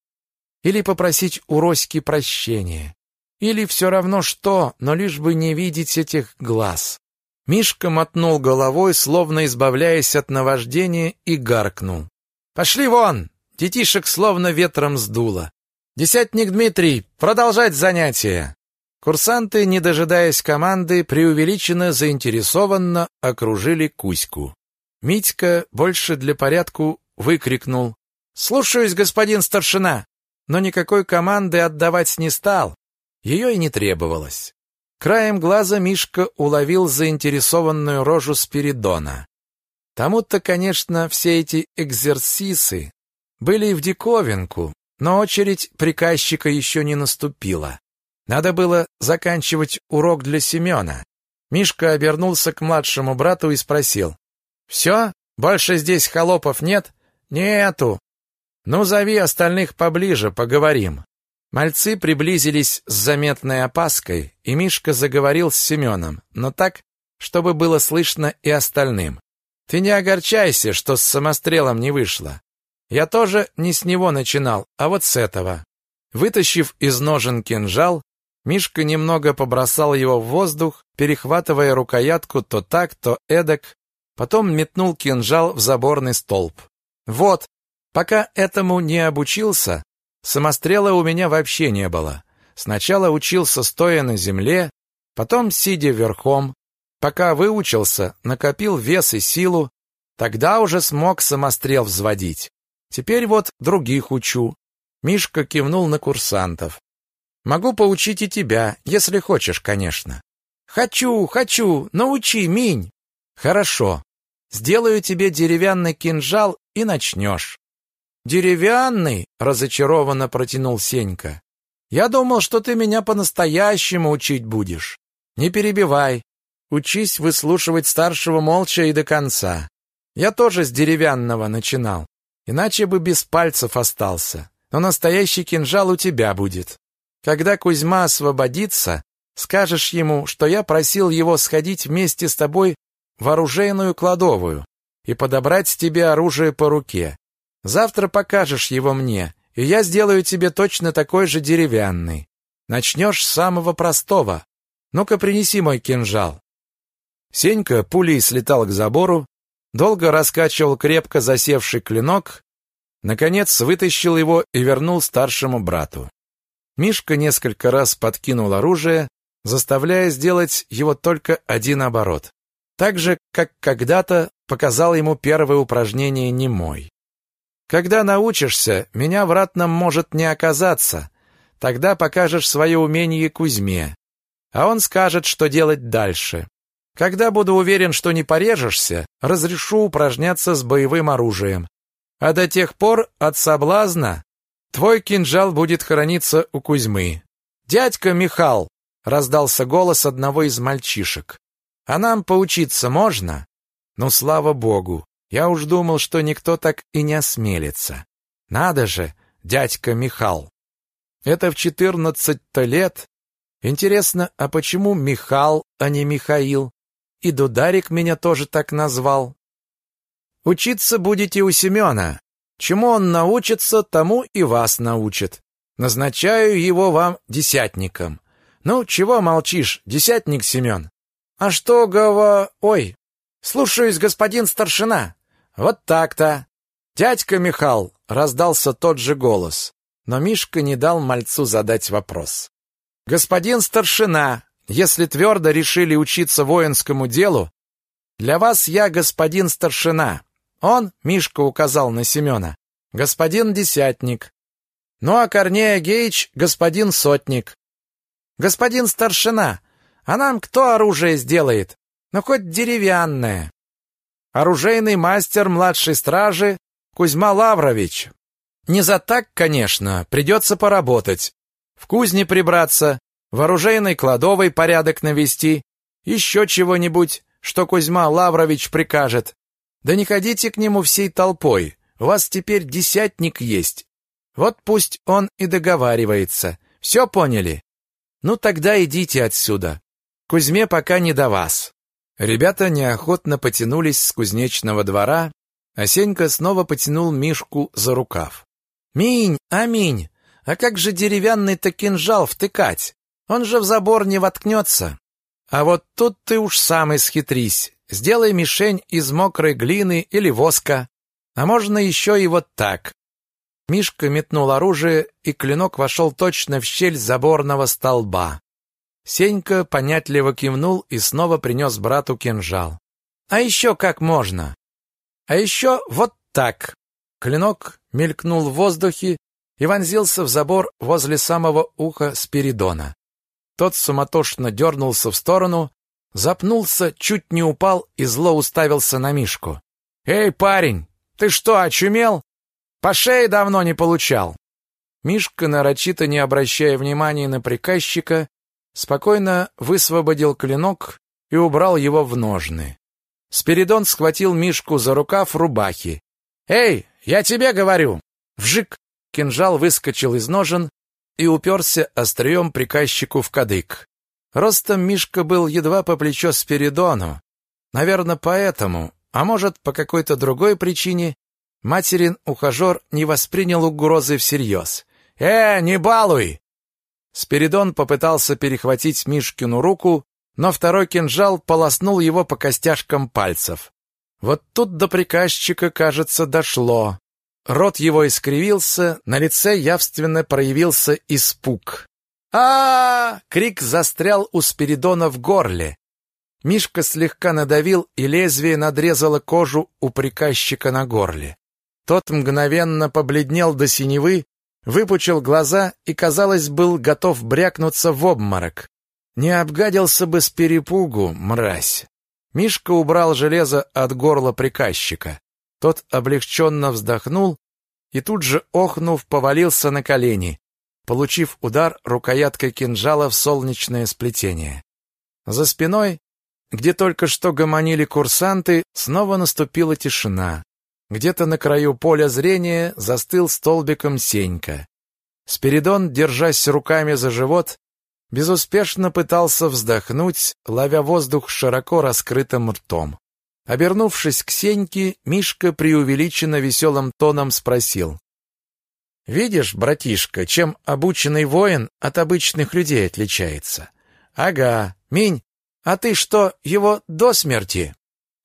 Или попросить у Роськи прощения. Или все равно что, но лишь бы не видеть этих глаз. Мишка мотнул головой, словно избавляясь от наваждения, и гаркнул. «Пошли вон!» Детишек словно ветром сдуло. «Десятник Дмитрий, продолжать занятия!» Курсанты, не дожидаясь команды, преувеличенно заинтересованно окружили Кузьку. Митька больше для порядку выкрикнул «Слушаюсь, господин старшина!» Но никакой команды отдавать не стал. Ее и не требовалось. Краем глаза Мишка уловил заинтересованную рожу Спиридона. Тому-то, конечно, все эти экзерсисы были в диковинку, но очередь приказчика еще не наступила. Надо было заканчивать урок для Семена. Мишка обернулся к младшему брату и спросил. «Все? Больше здесь холопов нет?» «Нету». «Ну, зови остальных поближе, поговорим». Мальцы приблизились с заметной опаской, и Мишка заговорил с Семеном, но так, чтобы было слышно и остальным. «Ты не огорчайся, что с самострелом не вышло. Я тоже не с него начинал, а вот с этого. Вытащив из ножен кинжал, Мишка немного побросал его в воздух, перехватывая рукоятку то так, то эдак, потом метнул кинжал в заборный столб. Вот, пока этому не обучился, самострела у меня вообще не было. Сначала учился стоя на земле, потом сидя верхом. Пока выучился, накопил вес и силу, тогда уже смог самострел взводить. Теперь вот других учу. Мишка кивнул на курсантов. Могу поучить и тебя, если хочешь, конечно. Хочу, хочу, научи, Минь. Хорошо. Сделаю тебе деревянный кинжал и начнешь. Деревянный, разочарованно протянул Сенька. Я думал, что ты меня по-настоящему учить будешь. Не перебивай. Учись выслушивать старшего молча и до конца. Я тоже с деревянного начинал. Иначе бы без пальцев остался. Но настоящий кинжал у тебя будет. Когда Кузьма освободится, скажешь ему, что я просил его сходить вместе с тобой в оружейную кладовую и подобрать тебе оружие по руке. Завтра покажешь его мне, и я сделаю тебе точно такой же деревянный. Начнешь с самого простого. Ну-ка, принеси мой кинжал. Сенька пулей слетал к забору, долго раскачивал крепко засевший клинок, наконец вытащил его и вернул старшему брату. Мишка несколько раз подкинул оружие, заставляя сделать его только один оборот. Так же, как когда-то показал ему первое упражнение немой. Когда научишься, меня в ратном может не оказаться. Тогда покажешь свое умение Кузьме. А он скажет, что делать дальше. Когда буду уверен, что не порежешься, разрешу упражняться с боевым оружием. А до тех пор от соблазна твой кинжал будет храниться у Кузьмы. Дядька Михал, раздался голос одного из мальчишек. А нам поучиться можно? Ну, слава богу. Я уж думал, что никто так и не осмелится. Надо же, дядька Михал. Это в четырнадцать-то лет Интересно, а почему Михал, а не Михаил? И Дударик меня тоже так назвал. Учиться будете у Семена. Чему он научится, тому и вас научит. Назначаю его вам десятником. Ну, чего молчишь, десятник Семен? А что, гова... Ой, слушаюсь, господин старшина. Вот так-то. Дядька Михал, раздался тот же голос. Но Мишка не дал мальцу задать вопрос. Господин старшина, если твердо решили учиться воинскому делу, для вас я господин старшина. Он, Мишка указал на Семена, господин десятник. Ну а Корнея Геич господин сотник. Господин старшина, а нам кто оружие сделает? Ну хоть деревянное. Оружейный мастер младшей стражи Кузьма Лаврович. Не за так, конечно, придется поработать. В кузне прибраться, в оружейной кладовой порядок навести, еще чего-нибудь, что Кузьма Лаврович прикажет. Да не ходите к нему всей толпой. У вас теперь десятник есть. Вот пусть он и договаривается. Все поняли? Ну тогда идите отсюда. Кузьме пока не до вас. Ребята неохотно потянулись с кузнечного двора, а Сенька снова потянул Мишку за рукав. «Минь, аминь! А как же деревянный-то кинжал втыкать? Он же в забор не воткнется. А вот тут ты уж сам исхитрись. Сделай мишень из мокрой глины или воска. А можно еще и вот так. Мишка метнул оружие, и клинок вошел точно в щель заборного столба. Сенька понятливо кивнул и снова принес брату кинжал. А еще как можно? А еще вот так. Клинок мелькнул в воздухе и вонзился в забор возле самого уха Спиридона. Тот суматошно дернулся в сторону, запнулся, чуть не упал и зло уставился на Мишку. «Эй, парень, ты что, очумел? По шее давно не получал!» Мишка, нарочито не обращая внимания на приказчика, спокойно высвободил клинок и убрал его в ножны. Спиридон схватил Мишку за рукав рубахи. «Эй, я тебе говорю!» Вжик! Кинжал выскочил из ножен и уперся острием приказчику в кадык. Ростом Мишка был едва по плечо Спиридону. Наверное, поэтому, а может, по какой-то другой причине, материн ухажер не воспринял угрозы всерьез. «Э, не балуй!» Спиридон попытался перехватить Мишкину руку, но второй кинжал полоснул его по костяшкам пальцев. Вот тут до приказчика, кажется, дошло. Рот его искривился, на лице явственно проявился испуг а, Крик застрял у Спиридона в горле. Мишка слегка надавил, и лезвие надрезало кожу у приказчика на горле. Тот мгновенно побледнел до синевы, выпучил глаза и, казалось, был готов брякнуться в обморок. Не обгадился бы с перепугу, мразь. Мишка убрал железо от горла приказчика. Тот облегченно вздохнул и тут же, охнув, повалился на колени получив удар рукояткой кинжала в солнечное сплетение. За спиной, где только что гомонили курсанты, снова наступила тишина. Где-то на краю поля зрения застыл столбиком Сенька. Спиридон, держась руками за живот, безуспешно пытался вздохнуть, ловя воздух широко раскрытым ртом. Обернувшись к Сеньке, Мишка преувеличенно веселым тоном спросил. Видишь, братишка, чем обученный воин от обычных людей отличается? Ага, Минь, а ты что, его до смерти?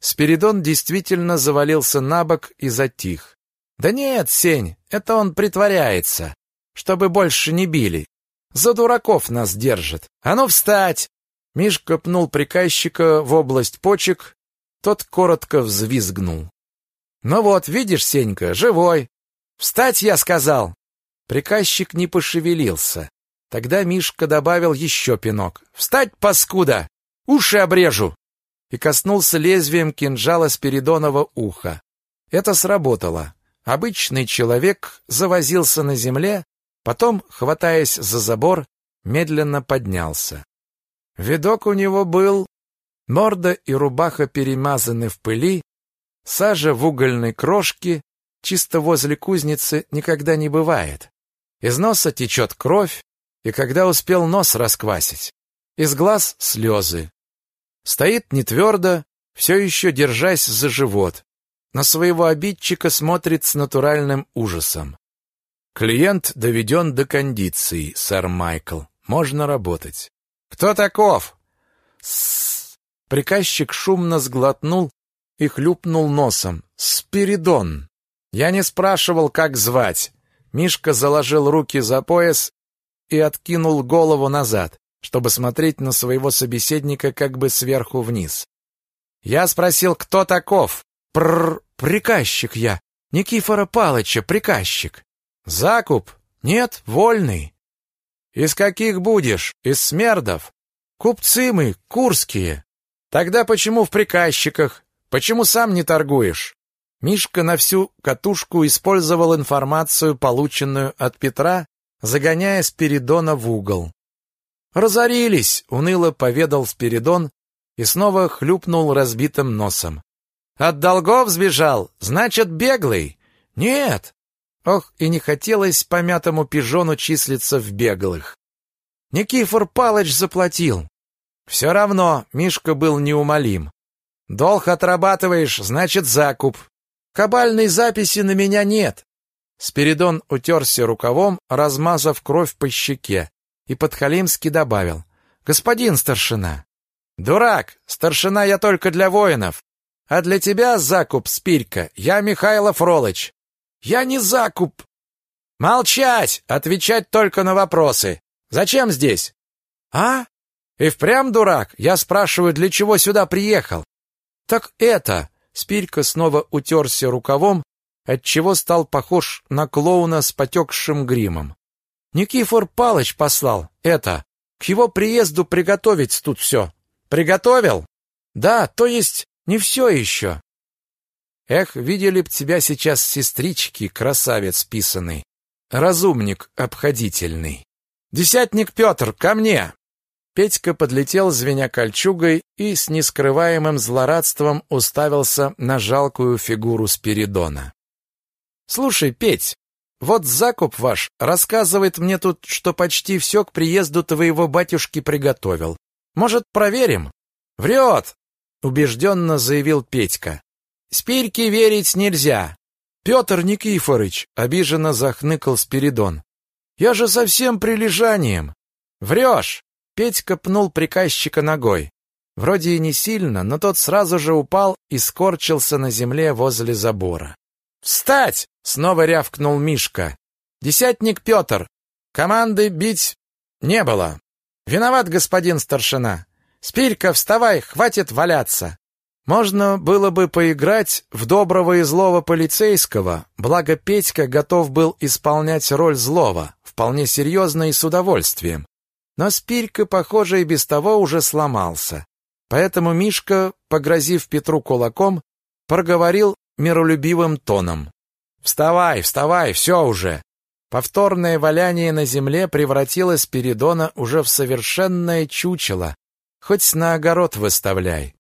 Спиридон действительно завалился на бок и затих. Да нет, Сень, это он притворяется, чтобы больше не били. За дураков нас держит. А ну встать! Мишка пнул приказчика в область почек, тот коротко взвизгнул. Ну вот, видишь, Сенька, живой. «Встать, я сказал!» Приказчик не пошевелился. Тогда Мишка добавил еще пинок. «Встать, паскуда! Уши обрежу!» И коснулся лезвием кинжала Спиридонова уха. Это сработало. Обычный человек завозился на земле, потом, хватаясь за забор, медленно поднялся. Видок у него был морда и рубаха перемазаны в пыли, сажа в угольной крошке, чисто возле кузницы никогда не бывает. Из носа течет кровь, И когда успел нос расквасить? Из глаз слезы. Стоит не твердо, все еще держась за живот. На своего обидчика смотрит с натуральным ужасом. Клиент доведен до кондиции, сэр Майкл. Можно работать. Кто таков? С Приказчик шумно сглотнул и хлюпнул носом. Спиридон. Я не спрашивал, как звать. Мишка заложил руки за пояс и откинул голову назад, чтобы смотреть на своего собеседника как бы сверху вниз. Я спросил, кто таков? Пр, приказчик я. Никифора Палыча, приказчик. Закуп? Нет, вольный. Из каких будешь? Из смердов? Купцы мы, курские. Тогда почему в приказчиках? Почему сам не торгуешь? Мишка на всю катушку использовал информацию, полученную от Петра, загоняя Спиридона в угол. «Разорились!» — уныло поведал Спиридон и снова хлюпнул разбитым носом. «От долгов сбежал? Значит, беглый?» «Нет!» Ох, и не хотелось помятому пижону числиться в беглых. Никифор Палыч заплатил. Все равно Мишка был неумолим. Долг отрабатываешь, значит, закуп. Кабальной записи на меня нет. Спиридон утерся рукавом, размазав кровь по щеке, и подхалимски добавил. «Господин старшина!» «Дурак! Старшина я только для воинов! А для тебя, закуп, спирька, я Михайлов Ролыч!» «Я не закуп!» «Молчать! Отвечать только на вопросы! Зачем здесь?» «А? И впрямь дурак? Я спрашиваю, для чего сюда приехал?» «Так это...» Спирька снова утерся рукавом, отчего стал похож на клоуна с потекшим гримом. Никифор Палыч послал это, к его приезду приготовить тут все. Приготовил? Да, то есть не все еще. Эх, видели б тебя сейчас сестрички, красавец писанный, разумник обходительный. Десятник Петр, ко мне! Петька подлетел, звеня кольчугой, и с нескрываемым злорадством уставился на жалкую фигуру Спиридона. «Слушай, Петь, вот закуп ваш рассказывает мне тут, что почти все к приезду твоего батюшки приготовил. Может, проверим?» «Врет!» — убежденно заявил Петька. «Спирьке верить нельзя!» «Петр Никифорыч!» — обиженно захныкал Спиридон. «Я же совсем прилежанием!» «Врешь!» Петька пнул приказчика ногой. Вроде и не сильно, но тот сразу же упал и скорчился на земле возле забора. «Встать!» — снова рявкнул Мишка. «Десятник Петр! Команды бить не было!» «Виноват, господин старшина! Спирька, вставай, хватит валяться!» Можно было бы поиграть в доброго и злого полицейского, благо Петька готов был исполнять роль злого, вполне серьезно и с удовольствием. Но Спирька, похоже, и без того уже сломался. Поэтому Мишка, погрозив Петру кулаком, проговорил миролюбивым тоном. «Вставай, вставай, все уже!» Повторное валяние на земле превратило Спиридона уже в совершенное чучело, хоть на огород выставляй.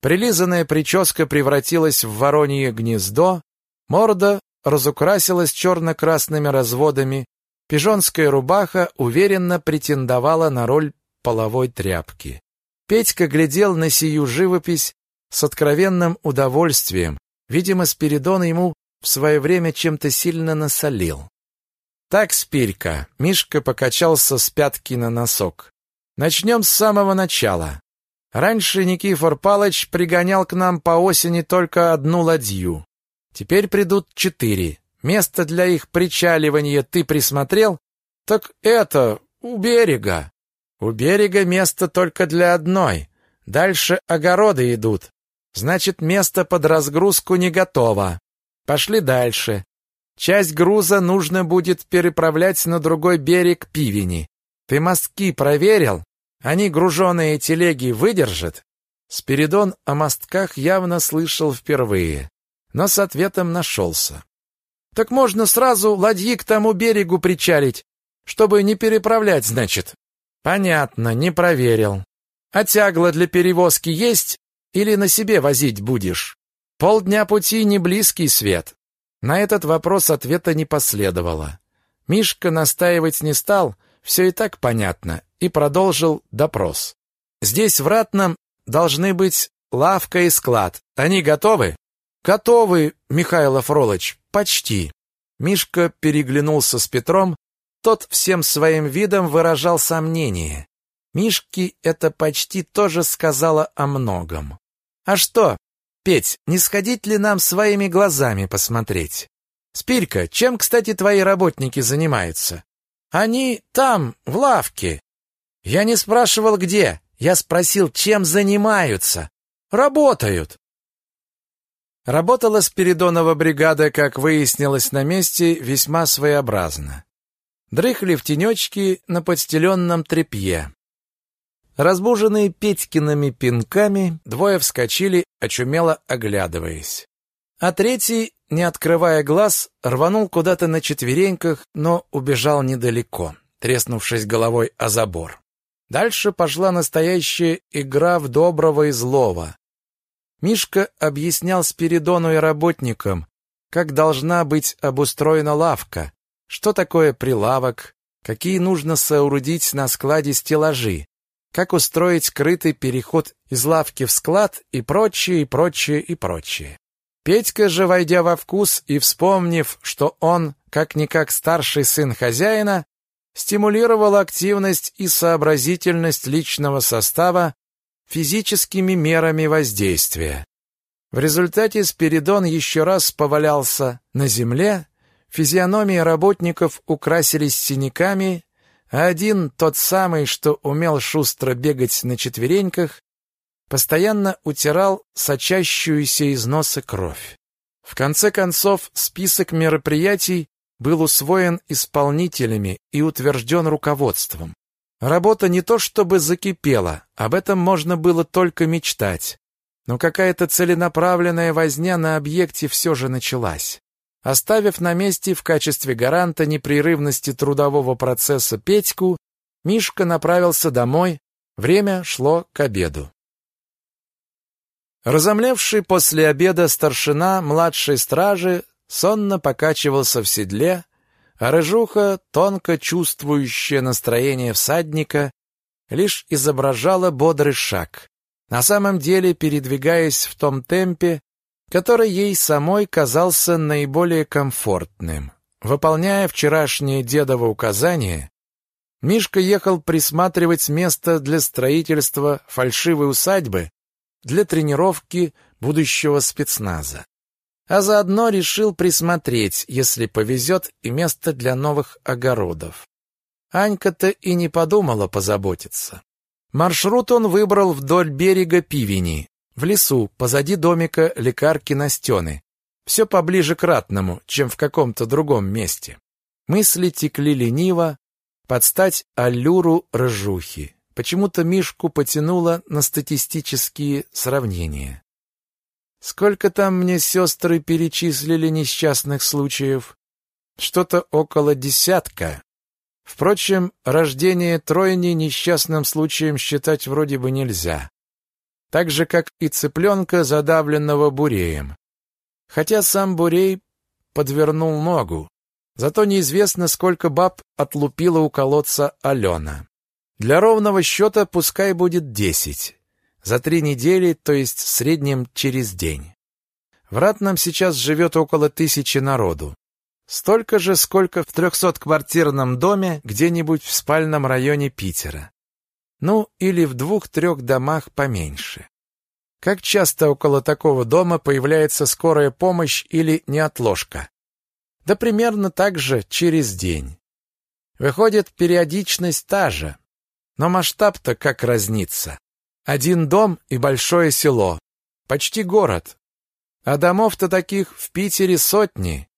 Прилизанная прическа превратилась в воронье гнездо, морда разукрасилась черно-красными разводами, Пижонская рубаха уверенно претендовала на роль половой тряпки. Петька глядел на сию живопись с откровенным удовольствием. Видимо, Спиридон ему в свое время чем-то сильно насолил. «Так, Спирька», — Мишка покачался с пятки на носок. «Начнем с самого начала. Раньше Никифор Палыч пригонял к нам по осени только одну ладью. Теперь придут четыре. Место для их причаливания ты присмотрел? Так это у берега. У берега место только для одной. Дальше огороды идут. Значит, место под разгрузку не готово. Пошли дальше. Часть груза нужно будет переправлять на другой берег Пивени. Ты мостки проверил? Они груженые телеги выдержат? Спиридон о мостках явно слышал впервые, но с ответом нашелся. Так можно сразу ладьи к тому берегу причалить, чтобы не переправлять, значит. Понятно, не проверил. А тягло для перевозки есть или на себе возить будешь? Полдня пути не близкий свет. На этот вопрос ответа не последовало. Мишка настаивать не стал, все и так понятно, и продолжил допрос. Здесь в Ратном должны быть лавка и склад. Они готовы? Готовы, Михаил Афролыч, почти. Мишка переглянулся с Петром, тот всем своим видом выражал сомнение. Мишке это почти тоже сказала о многом. А что, Петь, не сходить ли нам своими глазами посмотреть? Спирька, чем, кстати, твои работники занимаются? Они там, в лавке. Я не спрашивал, где. Я спросил, чем занимаются. Работают. Работала Спиридонова бригада, как выяснилось на месте, весьма своеобразно. Дрыхли в тенечке на подстеленном тряпье. Разбуженные Петькиными пинками, двое вскочили, очумело оглядываясь. А третий, не открывая глаз, рванул куда-то на четвереньках, но убежал недалеко, треснувшись головой о забор. Дальше пошла настоящая игра в доброго и злого. Мишка объяснял Спиридону и работникам, как должна быть обустроена лавка, что такое прилавок, какие нужно соорудить на складе стеллажи, как устроить скрытый переход из лавки в склад и прочее, и прочее, и прочее. Петька же, войдя во вкус и вспомнив, что он, как-никак старший сын хозяина, стимулировал активность и сообразительность личного состава физическими мерами воздействия. В результате Спиридон еще раз повалялся на земле, физиономии работников украсились синяками, а один, тот самый, что умел шустро бегать на четвереньках, постоянно утирал сочащуюся из носа кровь. В конце концов, список мероприятий был усвоен исполнителями и утвержден руководством. Работа не то чтобы закипела, об этом можно было только мечтать, но какая-то целенаправленная возня на объекте все же началась. Оставив на месте в качестве гаранта непрерывности трудового процесса Петьку, Мишка направился домой, время шло к обеду. Разомлевший после обеда старшина младшей стражи сонно покачивался в седле, а рыжуха, тонко чувствующая настроение всадника, лишь изображала бодрый шаг, на самом деле передвигаясь в том темпе, который ей самой казался наиболее комфортным. Выполняя вчерашнее дедово указание, Мишка ехал присматривать место для строительства фальшивой усадьбы для тренировки будущего спецназа. А заодно решил присмотреть, если повезет, и место для новых огородов. Анька-то и не подумала позаботиться. Маршрут он выбрал вдоль берега Пивени, в лесу, позади домика лекарки Настены. Все поближе к Ратному, чем в каком-то другом месте. Мысли текли лениво, под стать аллюру рыжухи. Почему-то Мишку потянуло на статистические сравнения. Сколько там мне сестры перечислили несчастных случаев? Что-то около десятка. Впрочем, рождение тройни несчастным случаем считать вроде бы нельзя. Так же, как и цыпленка, задавленного буреем. Хотя сам бурей подвернул ногу. Зато неизвестно, сколько баб отлупила у колодца Алена. Для ровного счета пускай будет десять. За три недели, то есть в среднем через день. В Ратном сейчас живет около тысячи народу. Столько же, сколько в трехсотквартирном доме где-нибудь в спальном районе Питера. Ну, или в двух-трех домах поменьше. Как часто около такого дома появляется скорая помощь или неотложка? Да примерно так же через день. Выходит, периодичность та же. Но масштаб-то как разнится. Один дом и большое село. Почти город. А домов-то таких в Питере сотни.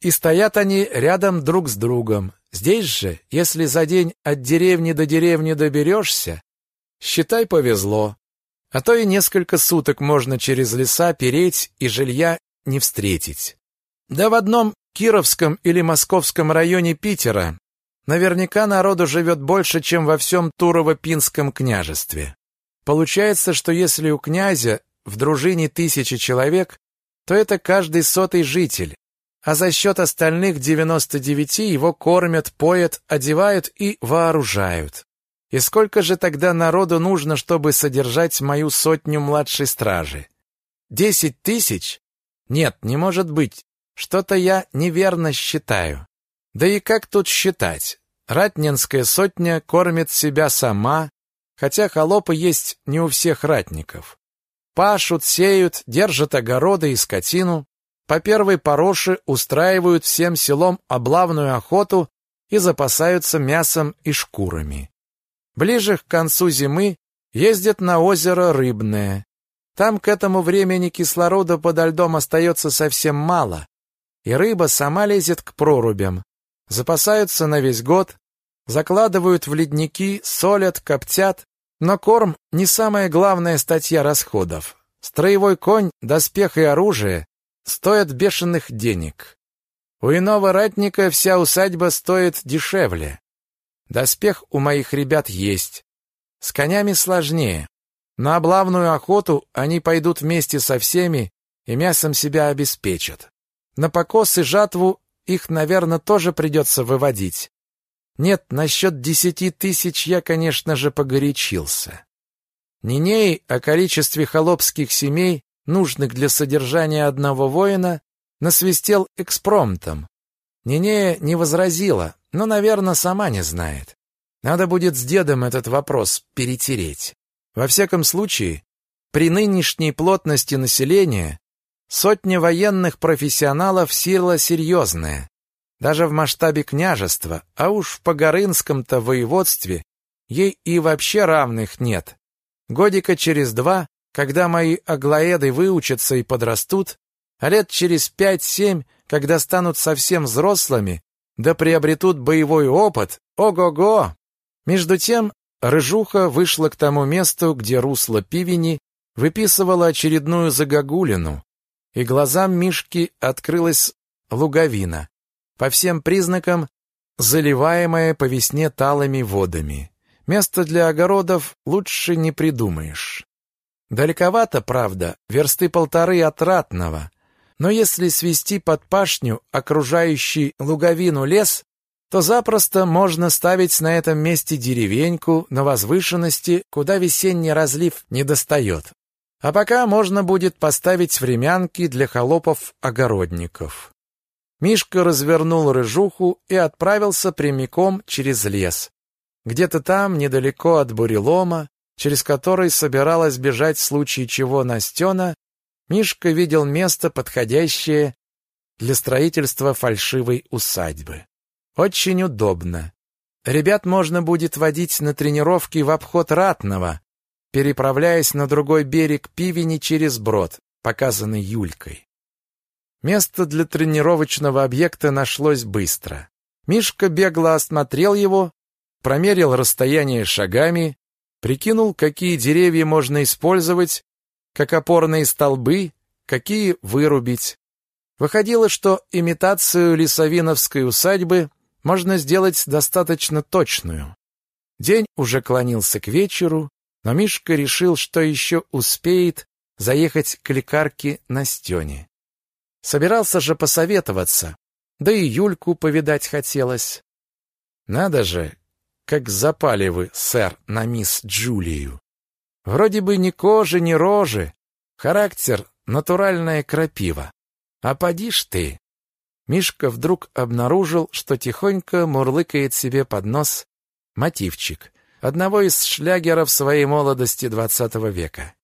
И стоят они рядом друг с другом. Здесь же, если за день от деревни до деревни доберешься, считай повезло. А то и несколько суток можно через леса переть и жилья не встретить. Да в одном Кировском или Московском районе Питера Наверняка народу живет больше, чем во всем Турово-Пинском княжестве. Получается, что если у князя в дружине тысячи человек, то это каждый сотый житель. А за счет остальных 99 его кормят, поят, одевают и вооружают. И сколько же тогда народу нужно, чтобы содержать мою сотню младшей стражи? Десять тысяч? Нет, не может быть. Что-то я неверно считаю. Да и как тут считать? Ратнинская сотня кормит себя сама, хотя холопы есть не у всех ратников. Пашут, сеют, держат огороды и скотину, по первой пороше устраивают всем селом облавную охоту и запасаются мясом и шкурами. Ближе к концу зимы ездят на озеро Рыбное. Там к этому времени кислорода подо льдом остается совсем мало, и рыба сама лезет к прорубям. Запасаются на весь год, закладывают в ледники, солят, коптят, но корм не самая главная статья расходов. Строевой конь, доспех и оружие стоят бешеных денег. У иного ратника вся усадьба стоит дешевле. Доспех у моих ребят есть. С конями сложнее. На облавную охоту они пойдут вместе со всеми и мясом себя обеспечат. На покос и жатву их, наверное, тоже придется выводить. Нет, насчет десяти тысяч я, конечно же, погорячился. Ниней о количестве холопских семей, нужных для содержания одного воина, насвистел экспромтом. Нинея не возразила, но, наверное, сама не знает. Надо будет с дедом этот вопрос перетереть. Во всяком случае, при нынешней плотности населения сотня военных профессионалов сила серьезная. Даже в масштабе княжества, а уж в Погорынском-то воеводстве ей и вообще равных нет. Годика через два, когда мои аглоеды выучатся и подрастут, а лет через пять-семь, когда станут совсем взрослыми, да приобретут боевой опыт, ого-го! Между тем, Рыжуха вышла к тому месту, где русло пивени выписывала очередную загогулину, и глазам Мишки открылась луговина, по всем признакам заливаемая по весне талыми водами. Место для огородов лучше не придумаешь. Далековато, правда, версты полторы от Ратного, но если свести под пашню окружающий луговину лес, то запросто можно ставить на этом месте деревеньку на возвышенности, куда весенний разлив не достает. А пока можно будет поставить времянки для холопов-огородников. Мишка развернул рыжуху и отправился прямиком через лес. Где-то там, недалеко от бурелома, через который собиралась бежать в случае чего Настена, Мишка видел место, подходящее для строительства фальшивой усадьбы. Очень удобно. Ребят можно будет водить на тренировки в обход Ратного, переправляясь на другой берег Пивени через брод, показанный Юлькой. Место для тренировочного объекта нашлось быстро. Мишка бегло осмотрел его, промерил расстояние шагами, прикинул, какие деревья можно использовать как опорные столбы, какие вырубить. Выходило, что имитацию лесовиновской усадьбы можно сделать достаточно точную. День уже клонился к вечеру, но Мишка решил, что еще успеет заехать к лекарке Настене. Собирался же посоветоваться, да и Юльку повидать хотелось. Надо же, как запали вы, сэр, на мисс Джулию. Вроде бы ни кожи, ни рожи. Характер — натуральная крапива. А поди ж ты. Мишка вдруг обнаружил, что тихонько мурлыкает себе под нос мотивчик одного из шлягеров своей молодости двадцатого века.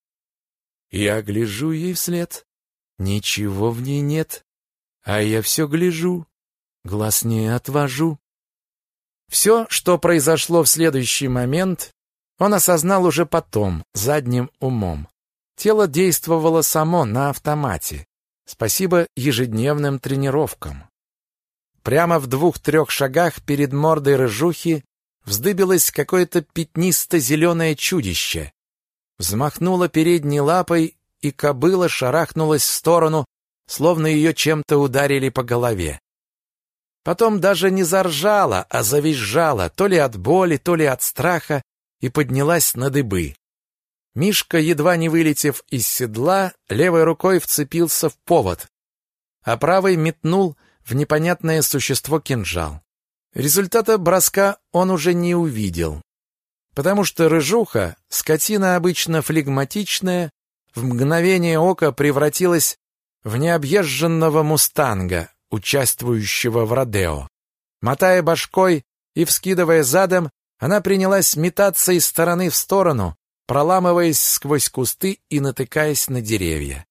Я гляжу ей вслед. Ничего в ней нет. А я все гляжу. Глаз не отвожу. Все, что произошло в следующий момент, он осознал уже потом, задним умом. Тело действовало само на автомате. Спасибо ежедневным тренировкам. Прямо в двух-трех шагах перед мордой рыжухи вздыбилось какое-то пятнисто-зеленое чудище. Взмахнула передней лапой, и кобыла шарахнулась в сторону, словно ее чем-то ударили по голове. Потом даже не заржала, а завизжала, то ли от боли, то ли от страха, и поднялась на дыбы. Мишка, едва не вылетев из седла, левой рукой вцепился в повод, а правой метнул в непонятное существо кинжал. Результата броска он уже не увидел, потому что рыжуха, скотина обычно флегматичная, в мгновение ока превратилась в необъезженного мустанга, участвующего в родео. Мотая башкой и вскидывая задом, она принялась метаться из стороны в сторону, проламываясь сквозь кусты и натыкаясь на деревья.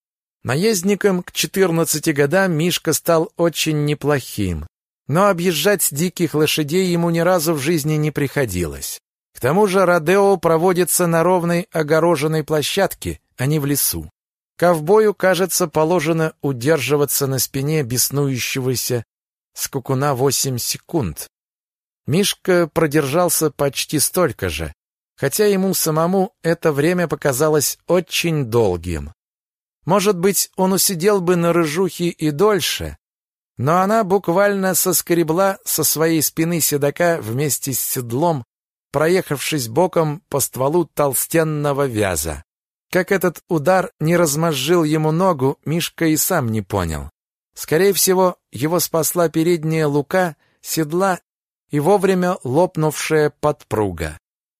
Наездником к 14 годам Мишка стал очень неплохим, но объезжать диких лошадей ему ни разу в жизни не приходилось. К тому же родео проводится на ровной огороженной площадке, а не в лесу. Ковбою, кажется, положено удерживаться на спине беснующегося скукуна 8 секунд. Мишка продержался почти столько же, хотя ему самому это время показалось очень долгим. Может быть, он усидел бы на рыжухе и дольше, но она буквально соскребла со своей спины седока вместе с седлом, проехавшись боком по стволу толстенного вяза. Как этот удар не размозжил ему ногу, Мишка и сам не понял. Скорее всего, его спасла передняя лука седла и вовремя лопнувшая подпруга.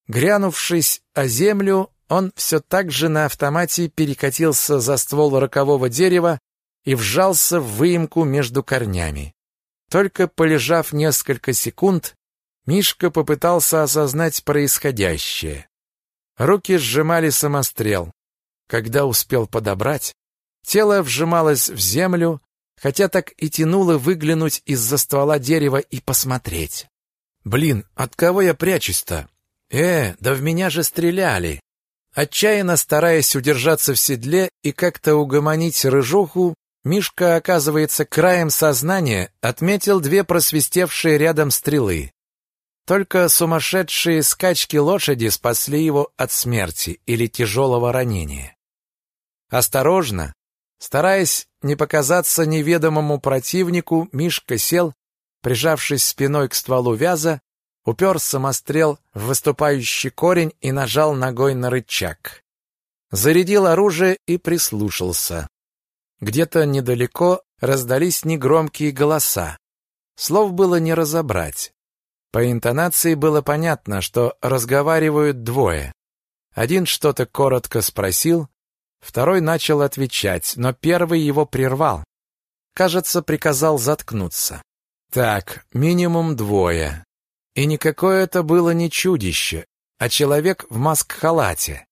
Грянувшись о землю, он все так же на автомате перекатился за ствол рокового дерева и вжался в выемку между корнями. Только полежав несколько секунд, Мишка попытался осознать происходящее. Руки сжимали самострел. Когда успел подобрать, тело вжималось в землю, хотя так и тянуло выглянуть из-за ствола дерева и посмотреть. «Блин, от кого я прячусь-то? Э, да в меня же стреляли!» Отчаянно стараясь удержаться в седле и как-то угомонить рыжуху, Мишка, оказывается, краем сознания отметил две просвистевшие рядом стрелы. Только сумасшедшие скачки лошади спасли его от смерти или тяжелого ранения. Осторожно, стараясь не показаться неведомому противнику, Мишка сел, прижавшись спиной к стволу вяза, упер самострел в выступающий корень и нажал ногой на рычаг. Зарядил оружие и прислушался. Где-то недалеко раздались негромкие голоса. Слов было не разобрать. По интонации было понятно, что разговаривают двое. Один что-то коротко спросил, второй начал отвечать, но первый его прервал. Кажется, приказал заткнуться. Так, минимум двое. И никакое это было не чудище, а человек в маск-халате.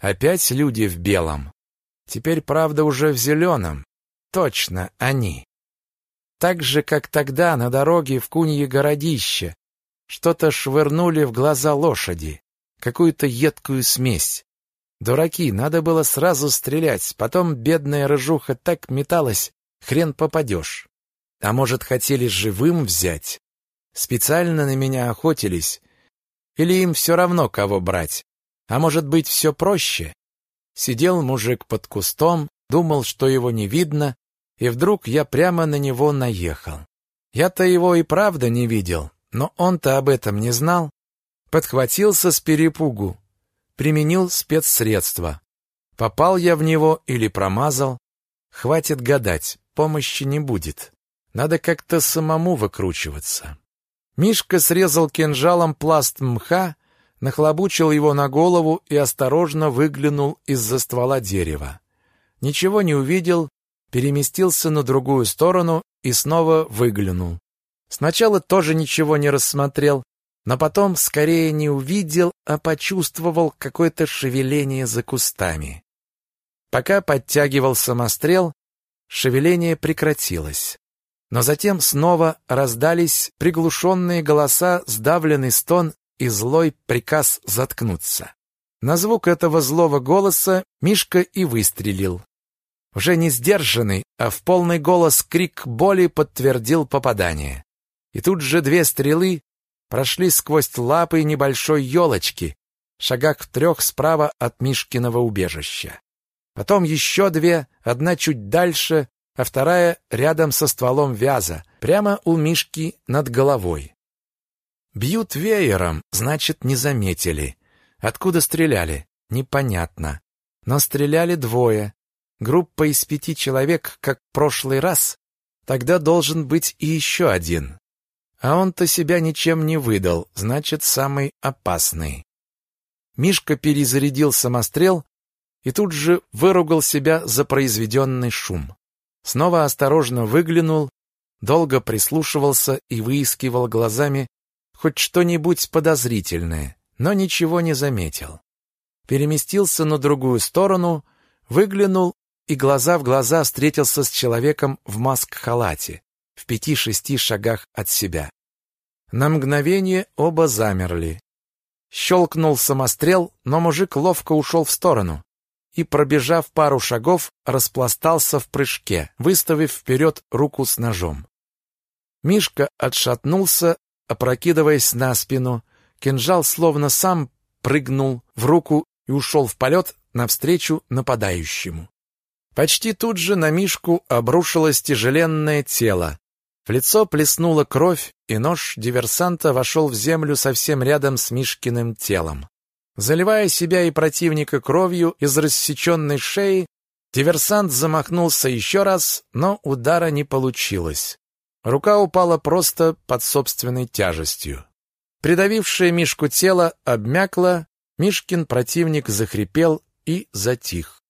Опять люди в белом. Теперь, правда, уже в зеленом. Точно, они. Так же, как тогда на дороге в Кунье городище. Что-то швырнули в глаза лошади. Какую-то едкую смесь. Дураки, надо было сразу стрелять. Потом бедная рыжуха так металась, хрен попадешь. А может, хотели живым взять? Специально на меня охотились? Или им все равно, кого брать? А может быть, все проще? Сидел мужик под кустом, думал, что его не видно, и вдруг я прямо на него наехал. Я-то его и правда не видел, но он-то об этом не знал. Подхватился с перепугу, применил спецсредства. Попал я в него или промазал? Хватит гадать, помощи не будет. Надо как-то самому выкручиваться. Мишка срезал кинжалом пласт мха, нахлобучил его на голову и осторожно выглянул из-за ствола дерева. Ничего не увидел, переместился на другую сторону и снова выглянул. Сначала тоже ничего не рассмотрел, но потом скорее не увидел, а почувствовал какое-то шевеление за кустами. Пока подтягивал самострел, шевеление прекратилось. Но затем снова раздались приглушенные голоса, сдавленный стон и злой приказ заткнуться. На звук этого злого голоса Мишка и выстрелил. Уже не сдержанный, а в полный голос крик боли подтвердил попадание. И тут же две стрелы прошли сквозь лапы небольшой елочки, шагах в трех справа от Мишкиного убежища. Потом еще две, одна чуть дальше, а вторая рядом со стволом вяза, прямо у Мишки над головой. Бьют веером, значит, не заметили. Откуда стреляли? Непонятно. Но стреляли двое. Группа из пяти человек, как прошлый раз. Тогда должен быть и еще один. А он-то себя ничем не выдал, значит, самый опасный. Мишка перезарядил самострел и тут же выругал себя за произведенный шум. Снова осторожно выглянул, долго прислушивался и выискивал глазами хоть что-нибудь подозрительное, но ничего не заметил. Переместился на другую сторону, выглянул и глаза в глаза встретился с человеком в маск-халате, в пяти-шести шагах от себя. На мгновение оба замерли. Щелкнул самострел, но мужик ловко ушел в сторону и, пробежав пару шагов, распластался в прыжке, выставив вперед руку с ножом. Мишка отшатнулся, опрокидываясь на спину. Кинжал словно сам прыгнул в руку и ушел в полет навстречу нападающему. Почти тут же на Мишку обрушилось тяжеленное тело. В лицо плеснула кровь, и нож диверсанта вошел в землю совсем рядом с Мишкиным телом. Заливая себя и противника кровью из рассеченной шеи, диверсант замахнулся еще раз, но удара не получилось. Рука упала просто под собственной тяжестью. Придавившее Мишку тело обмякло, Мишкин противник захрипел и затих.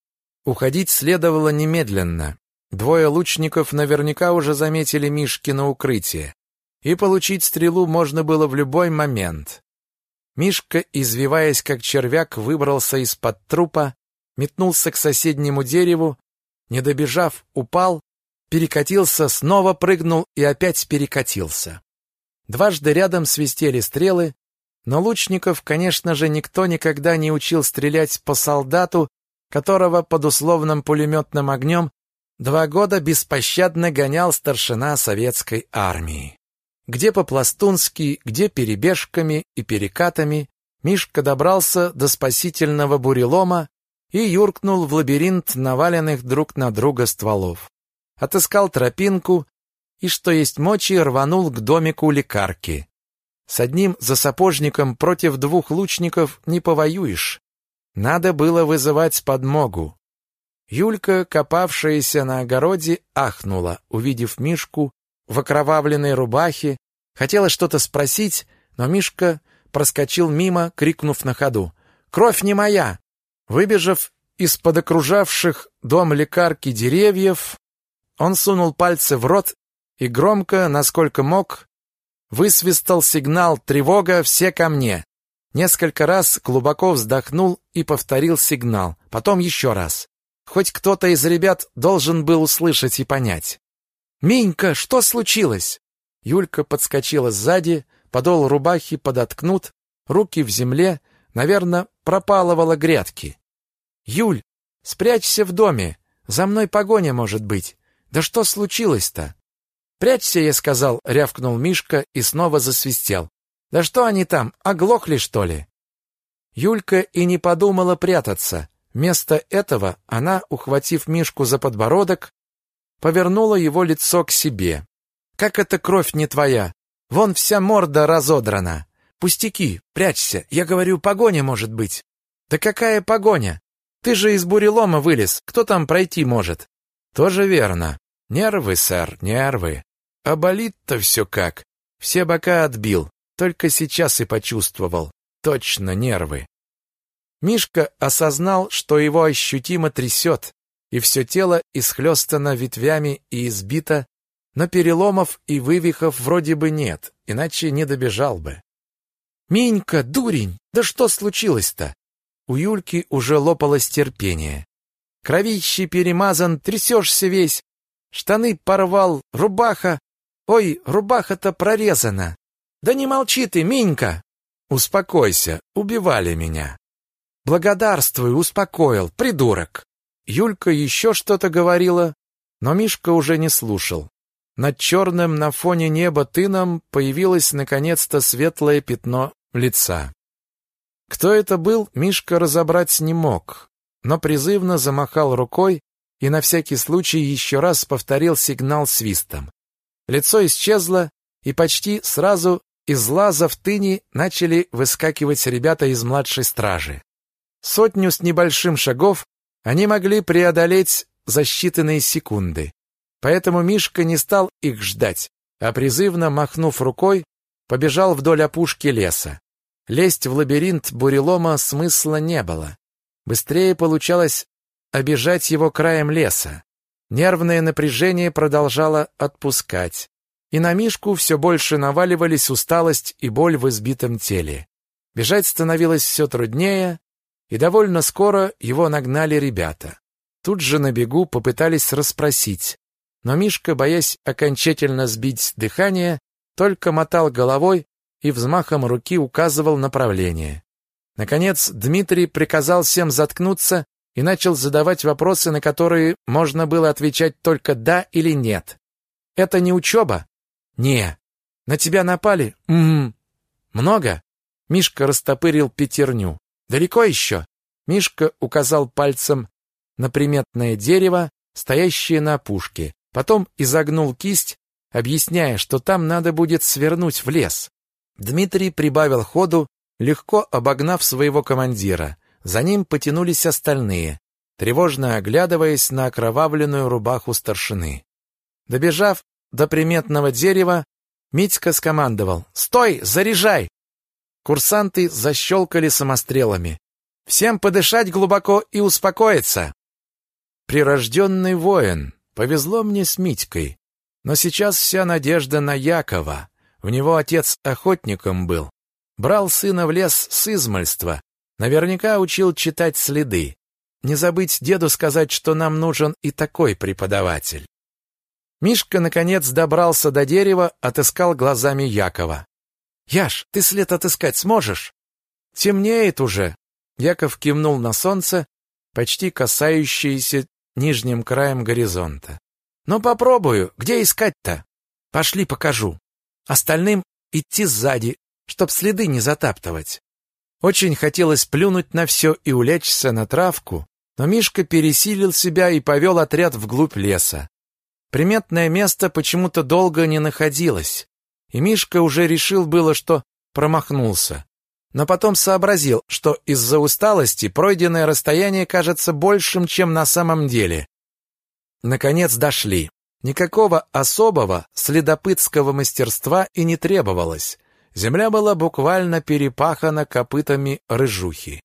Уходить следовало немедленно. Двое лучников наверняка уже заметили Мишкино укрытие, и получить стрелу можно было в любой момент. Мишка, извиваясь как червяк, выбрался из-под трупа, метнулся к соседнему дереву, не добежав, упал, перекатился, снова прыгнул и опять перекатился. Дважды рядом свистели стрелы, но лучников, конечно же, никто никогда не учил стрелять по солдату, которого под условным пулеметным огнем два года беспощадно гонял старшина советской армии. Где по-пластунски, где перебежками и перекатами, Мишка добрался до спасительного бурелома и юркнул в лабиринт наваленных друг на друга стволов. Отыскал тропинку и, что есть мочи, рванул к домику лекарки. С одним засапожником против двух лучников не повоюешь. Надо было вызывать подмогу. Юлька, копавшаяся на огороде, ахнула, увидев Мишку в окровавленной рубахе, хотела что-то спросить, но Мишка проскочил мимо, крикнув на ходу. «Кровь не моя!» Выбежав из-под окружавших дом лекарки деревьев, он сунул пальцы в рот и громко, насколько мог, высвистал сигнал «Тревога! Все ко мне!». Несколько раз глубоко вздохнул и повторил сигнал, потом еще раз. Хоть кто-то из ребят должен был услышать и понять. «Минька, что случилось?» Юлька подскочила сзади, подол рубахи подоткнут, руки в земле, наверное, пропалывала грядки. «Юль, спрячься в доме, за мной погоня может быть. Да что случилось-то?» «Прячься, я сказал», — рявкнул Мишка и снова засвистел. «Да что они там, оглохли, что ли?» Юлька и не подумала прятаться. Вместо этого она, ухватив Мишку за подбородок, повернула его лицо к себе. «Как эта кровь не твоя? Вон вся морда разодрана. Пустяки, прячься. Я говорю, погоня может быть». «Да какая погоня? Ты же из бурелома вылез. Кто там пройти может?» «Тоже верно. Нервы, сэр, нервы. А болит-то все как. Все бока отбил. Только сейчас и почувствовал. Точно нервы». Мишка осознал, что его ощутимо трясет, и все тело исхлестано ветвями и избито, но переломов и вывихов вроде бы нет, иначе не добежал бы. «Минька, дурень, да что случилось-то?» У Юльки уже лопалось терпение. Кровищей перемазан, трясешься весь. Штаны порвал, рубаха. Ой, рубаха-то прорезана. Да не молчи ты, Минька. Успокойся, убивали меня. Благодарствуй, успокоил, придурок. Юлька еще что-то говорила, но Мишка уже не слушал. Над черным на фоне неба тыном появилось наконец-то светлое пятно лица. Кто это был, Мишка разобрать не мог, но призывно замахал рукой и на всякий случай еще раз повторил сигнал свистом. Лицо исчезло, и почти сразу из лаза в тыне начали выскакивать ребята из младшей стражи. Сотню с небольшим шагов они могли преодолеть за считанные секунды. Поэтому Мишка не стал их ждать, а призывно махнув рукой, побежал вдоль опушки леса. Лезть в лабиринт бурелома смысла не было. Быстрее получалось обежать его краем леса. Нервное напряжение продолжало отпускать. И на Мишку все больше наваливались усталость и боль в избитом теле. Бежать становилось все труднее, и довольно скоро его нагнали ребята. Тут же на бегу попытались расспросить, но Мишка, боясь окончательно сбить дыхание, только мотал головой и взмахом руки указывал направление. Наконец Дмитрий приказал всем заткнуться и начал задавать вопросы, на которые можно было отвечать только «да» или «нет». «Это не учеба?» «Не». «На тебя напали?» «Угу». «Много?» Мишка растопырил пятерню. «Далеко еще?» Мишка указал пальцем на приметное дерево, стоящее на опушке. Потом изогнул кисть, объясняя, что там надо будет свернуть в лес. Дмитрий прибавил ходу, легко обогнав своего командира. За ним потянулись остальные, тревожно оглядываясь на окровавленную рубаху старшины. Добежав до приметного дерева, Митька скомандовал «Стой! Заряжай!» Курсанты защелкали самострелами. «Всем подышать глубоко и успокоиться!» Прирожденный воин. Повезло мне с Митькой. Но сейчас вся надежда на Якова. В него отец охотником был. Брал сына в лес с измальства. Наверняка учил читать следы. Не забыть деду сказать, что нам нужен и такой преподаватель. Мишка, наконец, добрался до дерева, отыскал глазами Якова. «Яш, ты след отыскать сможешь?» «Темнеет уже». Яков кивнул на солнце, почти касающееся нижним краем горизонта. «Ну, попробую. Где искать-то?» «Пошли, покажу. Остальным идти сзади, чтоб следы не затаптывать». Очень хотелось плюнуть на все и улечься на травку, но Мишка пересилил себя и повел отряд вглубь леса. Приметное место почему-то долго не находилось, и Мишка уже решил было, что промахнулся. Но потом сообразил, что из-за усталости пройденное расстояние кажется большим, чем на самом деле. Наконец дошли. Никакого особого следопытского мастерства и не требовалось. Земля была буквально перепахана копытами рыжухи.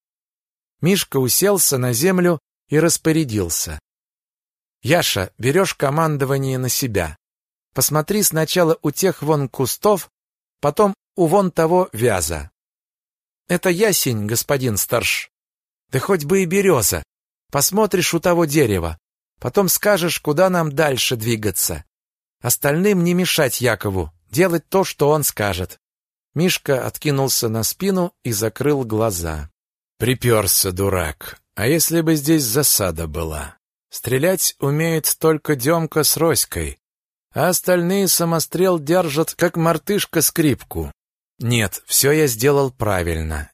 Мишка уселся на землю и распорядился. «Яша, берешь командование на себя. Посмотри сначала у тех вон кустов, потом у вон того вяза. Это ясень, господин старш. Да хоть бы и береза. Посмотришь у того дерева. Потом скажешь, куда нам дальше двигаться. Остальным не мешать Якову, делать то, что он скажет. Мишка откинулся на спину и закрыл глаза. Приперся, дурак. А если бы здесь засада была? Стрелять умеет только Демка с Роськой, а остальные самострел держат, как мартышка скрипку. Нет, все я сделал правильно.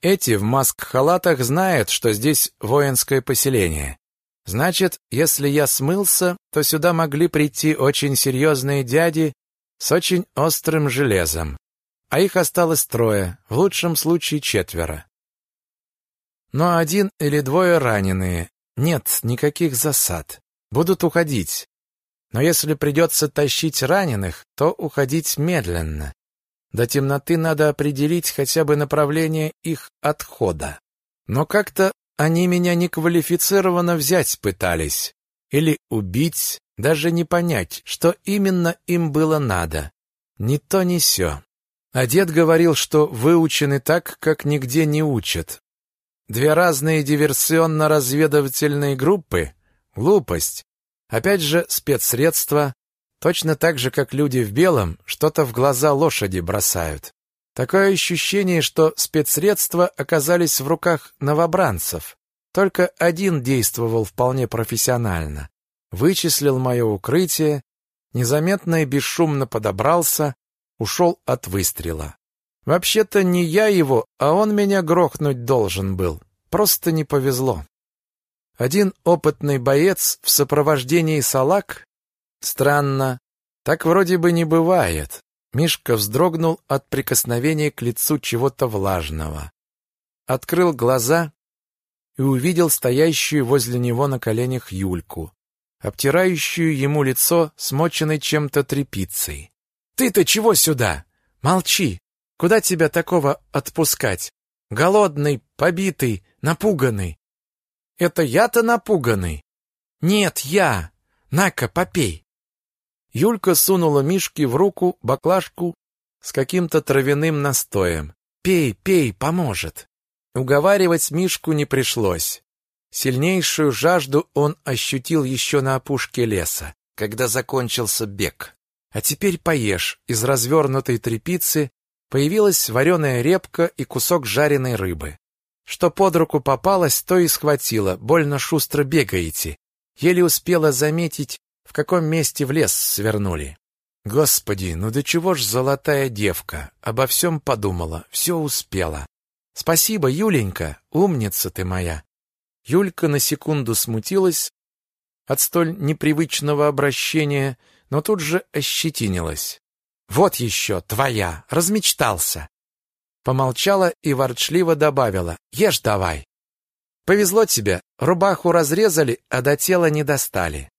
Эти в маск-халатах знают, что здесь воинское поселение. Значит, если я смылся, то сюда могли прийти очень серьезные дяди с очень острым железом а их осталось трое, в лучшем случае четверо. Но один или двое раненые. Нет никаких засад. Будут уходить. Но если придется тащить раненых, то уходить медленно. До темноты надо определить хотя бы направление их отхода. Но как-то они меня неквалифицированно взять пытались. Или убить, даже не понять, что именно им было надо. Ни то, ни сё. А дед говорил, что выучены так, как нигде не учат. Две разные диверсионно-разведывательные группы — глупость. Опять же, спецсредства, точно так же, как люди в белом, что-то в глаза лошади бросают. Такое ощущение, что спецсредства оказались в руках новобранцев. Только один действовал вполне профессионально. Вычислил мое укрытие, незаметно и бесшумно подобрался, ушел от выстрела. Вообще-то не я его, а он меня грохнуть должен был. Просто не повезло. Один опытный боец в сопровождении салак? Странно. Так вроде бы не бывает. Мишка вздрогнул от прикосновения к лицу чего-то влажного. Открыл глаза и увидел стоящую возле него на коленях Юльку. обтирающую ему лицо смоченной чем-то тряпицей. «Ты-то чего сюда? Молчи! Куда тебя такого отпускать? Голодный, побитый, напуганный!» «Это я-то напуганный!» «Нет, я! На-ка, попей!» Юлька сунула Мишке в руку баклажку с каким-то травяным настоем. «Пей, пей, поможет!» Уговаривать Мишку не пришлось. Сильнейшую жажду он ощутил еще на опушке леса, когда закончился бег. А теперь поешь. Из развернутой трепицы появилась вареная репка и кусок жареной рыбы. Что под руку попалось, то и схватила. Больно шустро бегаете. Еле успела заметить, в каком месте в лес свернули. Господи, ну до чего ж золотая девка. Обо всем подумала, все успела. Спасибо, Юленька, умница ты моя. Юлька на секунду смутилась от столь непривычного обращения, но тут же ощетинилась. «Вот еще, твоя! Размечтался!» Помолчала и ворчливо добавила. «Ешь давай!» «Повезло тебе, рубаху разрезали, а до тела не достали».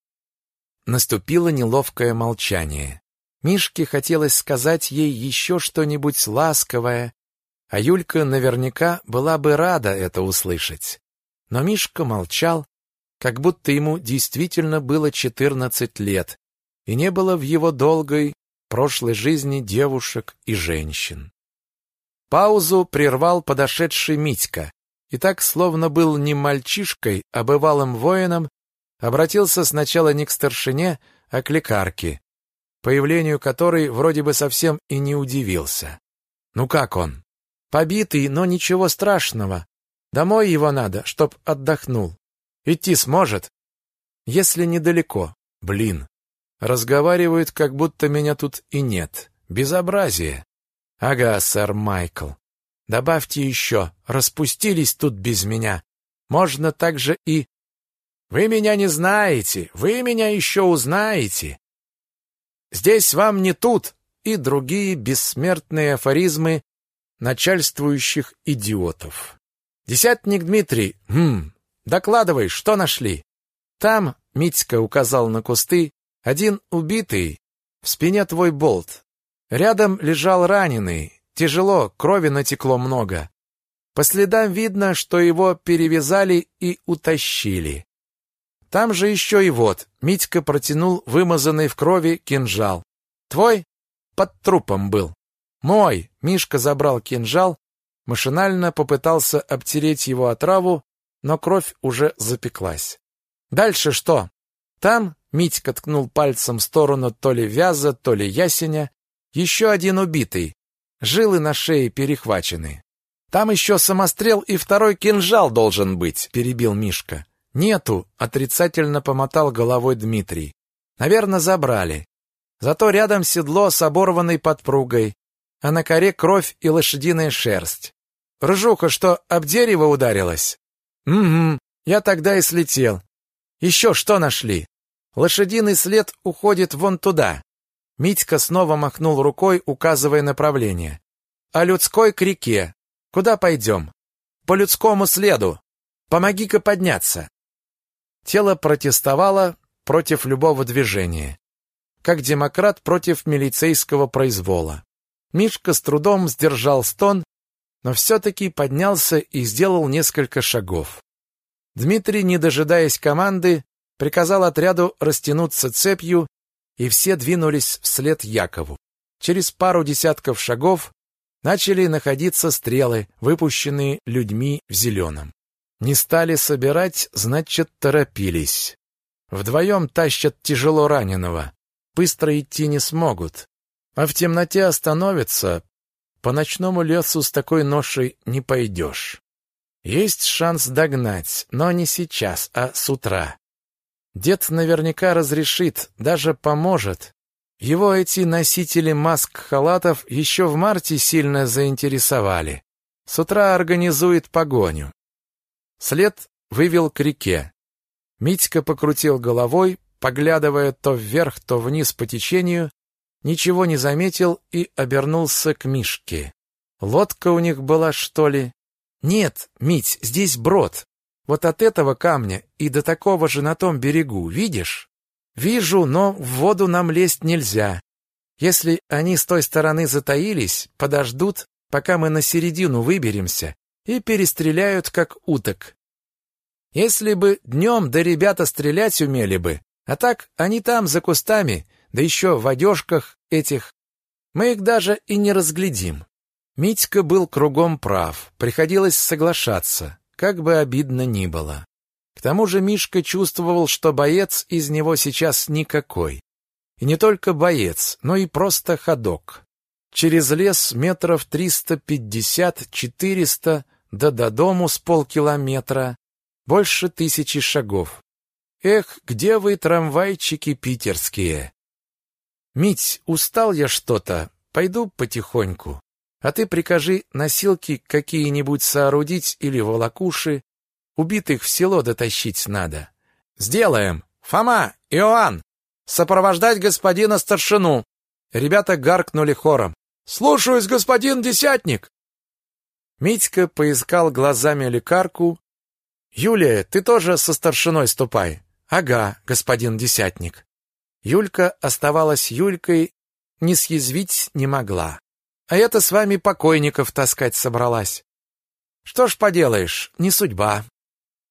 Наступило неловкое молчание. Мишке хотелось сказать ей еще что-нибудь ласковое, а Юлька наверняка была бы рада это услышать. Но Мишка молчал, как будто ему действительно было четырнадцать лет, и не было в его долгой прошлой жизни девушек и женщин. Паузу прервал подошедший Митька, и так, словно был не мальчишкой, а бывалым воином, обратился сначала не к старшине, а к лекарке, появлению которой вроде бы совсем и не удивился. «Ну как он?» «Побитый, но ничего страшного. Домой его надо, чтоб отдохнул. Идти сможет? Если недалеко. Блин. Разговаривают, как будто меня тут и нет. Безобразие. Ага, сэр Майкл. Добавьте еще. Распустились тут без меня. Можно также и... Вы меня не знаете. Вы меня еще узнаете. Здесь вам не тут. И другие бессмертные афоризмы начальствующих идиотов. Десятник Дмитрий, хм, докладывай, что нашли? Там, Митька указал на кусты, один убитый, в спине твой болт. Рядом лежал раненый, тяжело, крови натекло много. По следам видно, что его перевязали и утащили. Там же еще и вот, Митька протянул вымазанный в крови кинжал. Твой? Под трупом был. Мой! Мишка забрал кинжал Машинально попытался обтереть его отраву, но кровь уже запеклась. Дальше что? Там Митька ткнул пальцем в сторону то ли вяза, то ли ясеня. Еще один убитый. Жилы на шее перехвачены. Там еще самострел и второй кинжал должен быть, перебил Мишка. Нету, отрицательно помотал головой Дмитрий. Наверное, забрали. Зато рядом седло с оборванной подпругой, а на коре кровь и лошадиная шерсть. Ржуха что, об дерево ударилась? Угу, я тогда и слетел. Еще что нашли? Лошадиный след уходит вон туда. Митька снова махнул рукой, указывая направление. А людской к реке. Куда пойдем? По людскому следу. Помоги-ка подняться. Тело протестовало против любого движения, как демократ против милицейского произвола. Мишка с трудом сдержал стон но все-таки поднялся и сделал несколько шагов. Дмитрий, не дожидаясь команды, приказал отряду растянуться цепью, и все двинулись вслед Якову. Через пару десятков шагов начали находиться стрелы, выпущенные людьми в зеленом. Не стали собирать, значит, торопились. Вдвоем тащат тяжело раненого. Быстро идти не смогут. А в темноте остановятся, по ночному лесу с такой ношей не пойдешь. Есть шанс догнать, но не сейчас, а с утра. Дед наверняка разрешит, даже поможет. Его эти носители маск-халатов еще в марте сильно заинтересовали. С утра организует погоню. След вывел к реке. Митька покрутил головой, поглядывая то вверх, то вниз по течению, ничего не заметил и обернулся к Мишке. Лодка у них была, что ли? Нет, Мить, здесь брод. Вот от этого камня и до такого же на том берегу, видишь? Вижу, но в воду нам лезть нельзя. Если они с той стороны затаились, подождут, пока мы на середину выберемся, и перестреляют, как уток. Если бы днем да ребята стрелять умели бы, а так они там за кустами, да еще в одежках этих, мы их даже и не разглядим. Митька был кругом прав, приходилось соглашаться, как бы обидно ни было. К тому же Мишка чувствовал, что боец из него сейчас никакой. И не только боец, но и просто ходок. Через лес метров триста пятьдесят-четыреста, да до дому с полкилометра, больше тысячи шагов. Эх, где вы, трамвайчики питерские? Мить, устал я что-то, пойду потихоньку. А ты прикажи носилки какие-нибудь соорудить или волокуши. Убитых в село дотащить надо. Сделаем. Фома, Иоанн, сопровождать господина старшину. Ребята гаркнули хором. Слушаюсь, господин десятник. Митька поискал глазами лекарку. Юлия, ты тоже со старшиной ступай. Ага, господин десятник. Юлька оставалась Юлькой, не съязвить не могла. А это с вами покойников таскать собралась. Что ж поделаешь, не судьба.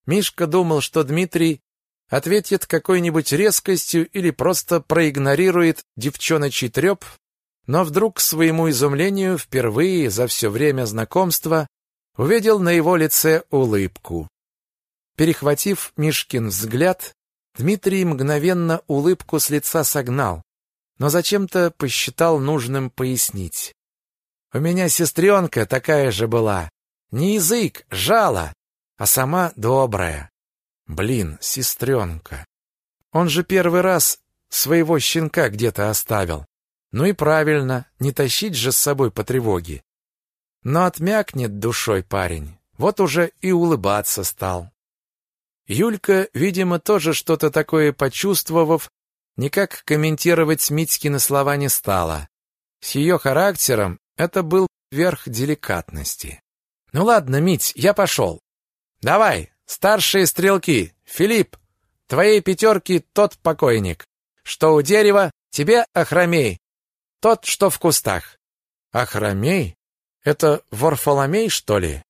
Мишка думал, что Дмитрий ответит какой-нибудь резкостью или просто проигнорирует девчоночий треп, но вдруг, к своему изумлению, впервые за все время знакомства увидел на его лице улыбку. Перехватив Мишкин взгляд, Дмитрий мгновенно улыбку с лица согнал, но зачем-то посчитал нужным пояснить. У меня сестренка такая же была. Не язык, жало, а сама добрая. Блин, сестренка. Он же первый раз своего щенка где-то оставил. Ну и правильно, не тащить же с собой по тревоге. Но отмякнет душой парень. Вот уже и улыбаться стал. Юлька, видимо, тоже что-то такое почувствовав, никак комментировать Митькины слова не стала. С ее характером это был верх деликатности. Ну ладно, Мить, я пошел. Давай, старшие стрелки. Филипп, твоей пятерки тот покойник, что у дерева, тебе охромей. Тот, что в кустах. Охромей? Это Варфоломей, что ли?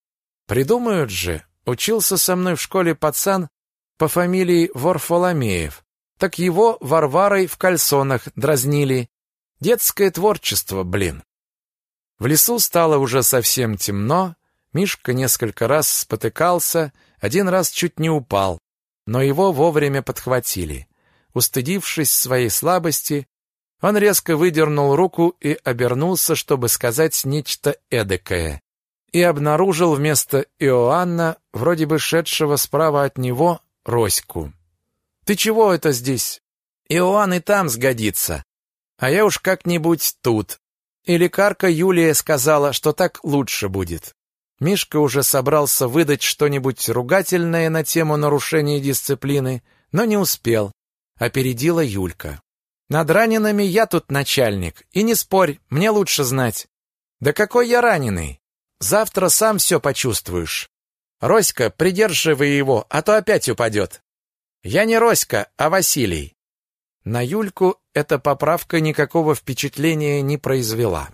Придумают же. Учился со мной в школе пацан по фамилии Варфоломеев. Так его Варварой в кальсонах дразнили. Детское творчество, блин. В лесу стало уже совсем темно, Мишка несколько раз спотыкался, один раз чуть не упал, но его вовремя подхватили. Устыдившись своей слабости, он резко выдернул руку и обернулся, чтобы сказать нечто эдакое, и обнаружил вместо Иоанна, вроде бы шедшего справа от него, Роську. «Ты чего это здесь?» «Иоанн и там сгодится, а я уж как-нибудь тут», и лекарка Юлия сказала, что так лучше будет. Мишка уже собрался выдать что-нибудь ругательное на тему нарушения дисциплины, но не успел. Опередила Юлька. Над ранеными я тут начальник, и не спорь, мне лучше знать. Да какой я раненый? Завтра сам все почувствуешь. Роська, придерживай его, а то опять упадет. Я не Роська, а Василий. На Юльку эта поправка никакого впечатления не произвела.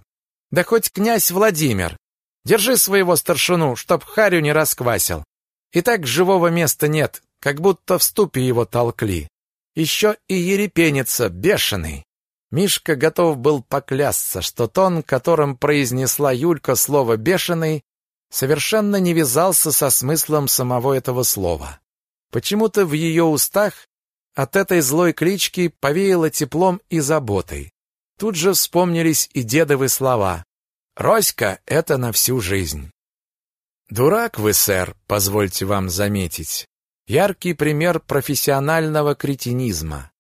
Да хоть князь Владимир. Держи своего старшину, чтоб харю не расквасил. И так живого места нет, как будто в ступе его толкли. Еще и ерепенится, бешеный. Мишка готов был поклясться, что тон, которым произнесла Юлька слово «бешеный», совершенно не вязался со смыслом самого этого слова. Почему-то в ее устах от этой злой клички повеяло теплом и заботой. Тут же вспомнились и дедовы слова. «Роська — это на всю жизнь». Дурак вы, сэр, позвольте вам заметить. Яркий пример профессионального кретинизма.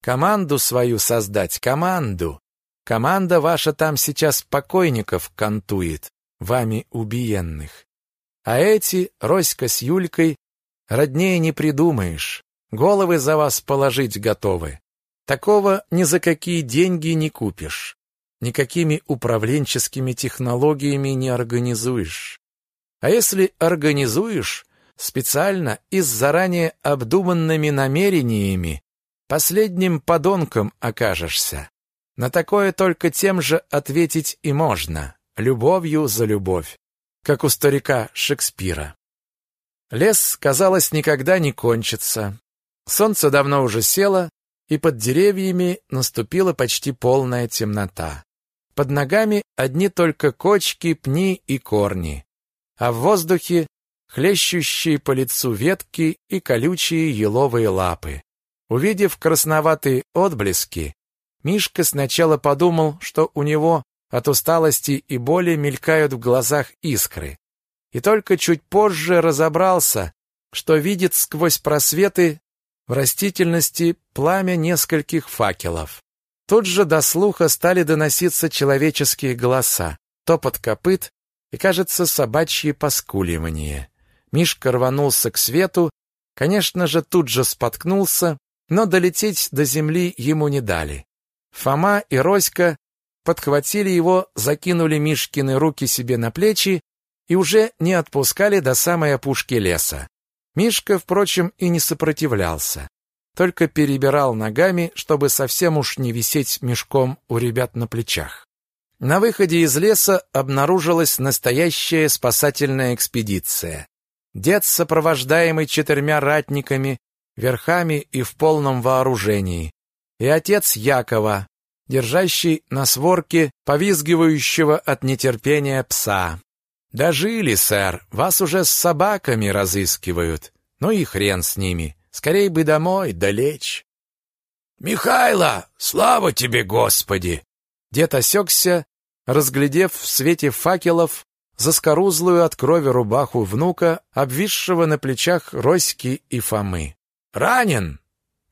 Команду свою создать, команду. Команда ваша там сейчас покойников кантует, вами убиенных. А эти, Роська с Юлькой, роднее не придумаешь. Головы за вас положить готовы. Такого ни за какие деньги не купишь. Никакими управленческими технологиями не организуешь. А если организуешь, специально и с заранее обдуманными намерениями, последним подонком окажешься. На такое только тем же ответить и можно, любовью за любовь, как у старика Шекспира. Лес, казалось, никогда не кончится. Солнце давно уже село, и под деревьями наступила почти полная темнота. Под ногами одни только кочки, пни и корни, а в воздухе хлещущие по лицу ветки и колючие еловые лапы. Увидев красноватые отблески, Мишка сначала подумал, что у него от усталости и боли мелькают в глазах искры. И только чуть позже разобрался, что видит сквозь просветы в растительности пламя нескольких факелов. Тут же до слуха стали доноситься человеческие голоса, топот копыт и, кажется, собачье поскуливание. Мишка рванулся к свету, конечно же, тут же споткнулся, но долететь до земли ему не дали. Фома и Роська подхватили его, закинули Мишкины руки себе на плечи и уже не отпускали до самой опушки леса. Мишка, впрочем, и не сопротивлялся, только перебирал ногами, чтобы совсем уж не висеть мешком у ребят на плечах. На выходе из леса обнаружилась настоящая спасательная экспедиция. Дед, сопровождаемый четырьмя ратниками, верхами и в полном вооружении, и отец Якова, держащий на сворке повизгивающего от нетерпения пса. «Дожили, сэр, вас уже с собаками разыскивают. Ну и хрен с ними. Скорей бы домой, да лечь». «Михайло, слава тебе, Господи!» Дед осекся, разглядев в свете факелов заскорузлую от крови рубаху внука, обвисшего на плечах Роськи и Фомы. «Ранен!»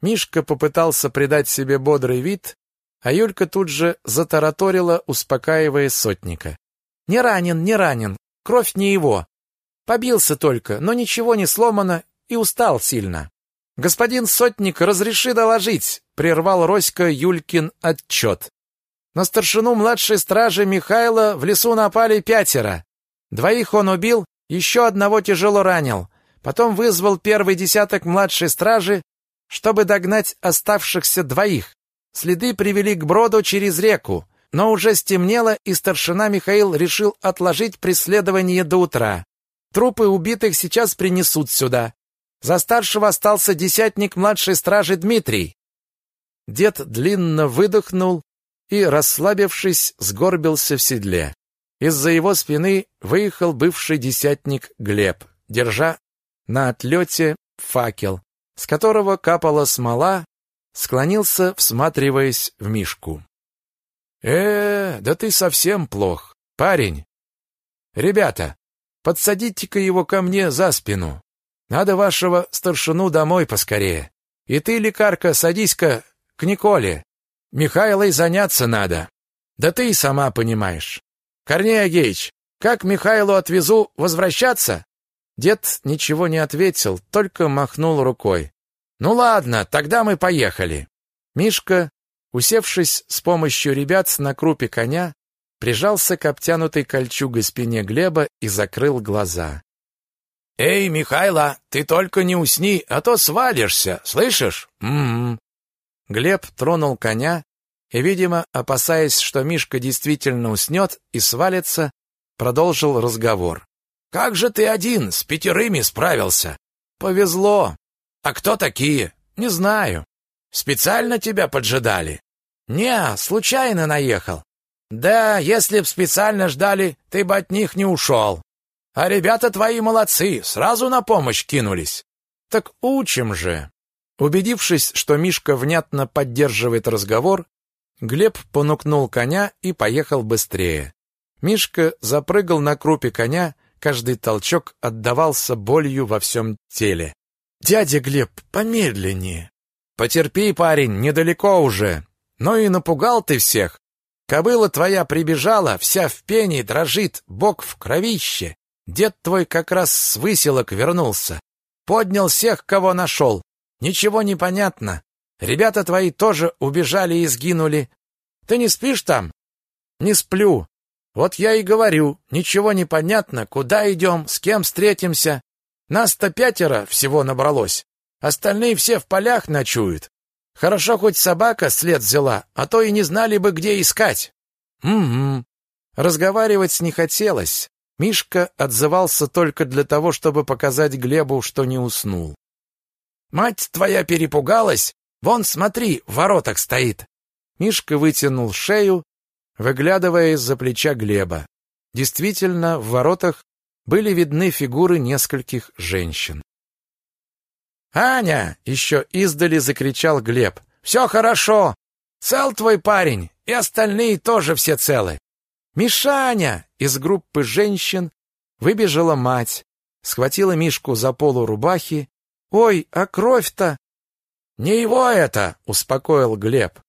Мишка попытался придать себе бодрый вид, а Юлька тут же затараторила, успокаивая сотника. «Не ранен, не ранен. Кровь не его. Побился только, но ничего не сломано и устал сильно. Господин сотник, разреши доложить, прервал Роська Юлькин отчет. На старшину младшей стражи Михайла в лесу напали пятеро. Двоих он убил, еще одного тяжело ранил. Потом вызвал первый десяток младшей стражи, чтобы догнать оставшихся двоих. Следы привели к броду через реку. Но уже стемнело, и старшина Михаил решил отложить преследование до утра. Трупы убитых сейчас принесут сюда. За старшего остался десятник младшей стражи Дмитрий. Дед длинно выдохнул и, расслабившись, сгорбился в седле. Из-за его спины выехал бывший десятник Глеб, держа на отлете факел, с которого капала смола, склонился, всматриваясь в Мишку. Э, да ты совсем плох, парень. Ребята, подсадите-ка его ко мне за спину. Надо вашего старшину домой поскорее. И ты, лекарка, садись-ка к Николе. Михайлой заняться надо. Да ты и сама понимаешь. Корней Агеич, как Михайлу отвезу возвращаться? Дед ничего не ответил, только махнул рукой. Ну ладно, тогда мы поехали. Мишка Усевшись с помощью ребят на крупе коня, прижался к обтянутой кольчугой спине Глеба и закрыл глаза. «Эй, Михайло, ты только не усни, а то свалишься, слышишь?» «М-м-м». Глеб тронул коня и, видимо, опасаясь, что Мишка действительно уснет и свалится, продолжил разговор. «Как же ты один с пятерыми справился?» «Повезло». «А кто такие?» «Не знаю». «Специально тебя поджидали?» «Не, случайно наехал». «Да, если б специально ждали, ты бы от них не ушел. А ребята твои молодцы, сразу на помощь кинулись». «Так учим же». Убедившись, что Мишка внятно поддерживает разговор, Глеб понукнул коня и поехал быстрее. Мишка запрыгал на крупе коня, каждый толчок отдавался болью во всем теле. «Дядя Глеб, помедленнее!» «Потерпи, парень, недалеко уже!» Ну и напугал ты всех. Кобыла твоя прибежала, вся в пене, дрожит, бок в кровище. Дед твой как раз с выселок вернулся. Поднял всех, кого нашел. Ничего не понятно. Ребята твои тоже убежали и сгинули. Ты не спишь там? Не сплю. Вот я и говорю, ничего не понятно, куда идем, с кем встретимся. Нас-то пятеро всего набралось. Остальные все в полях ночуют. Хорошо хоть собака след взяла, а то и не знали бы, где искать. Угу. Разговаривать не хотелось. Мишка отзывался только для того, чтобы показать Глебу, что не уснул. Мать твоя перепугалась? Вон, смотри, в воротах стоит. Мишка вытянул шею, выглядывая из-за плеча Глеба. Действительно, в воротах были видны фигуры нескольких женщин. «Аня!» — еще издали закричал Глеб. «Все хорошо! Цел твой парень, и остальные тоже все целы!» «Мишаня!» — из группы женщин выбежала мать, схватила Мишку за полу рубахи. «Ой, а кровь-то!» «Не его это!» — успокоил Глеб.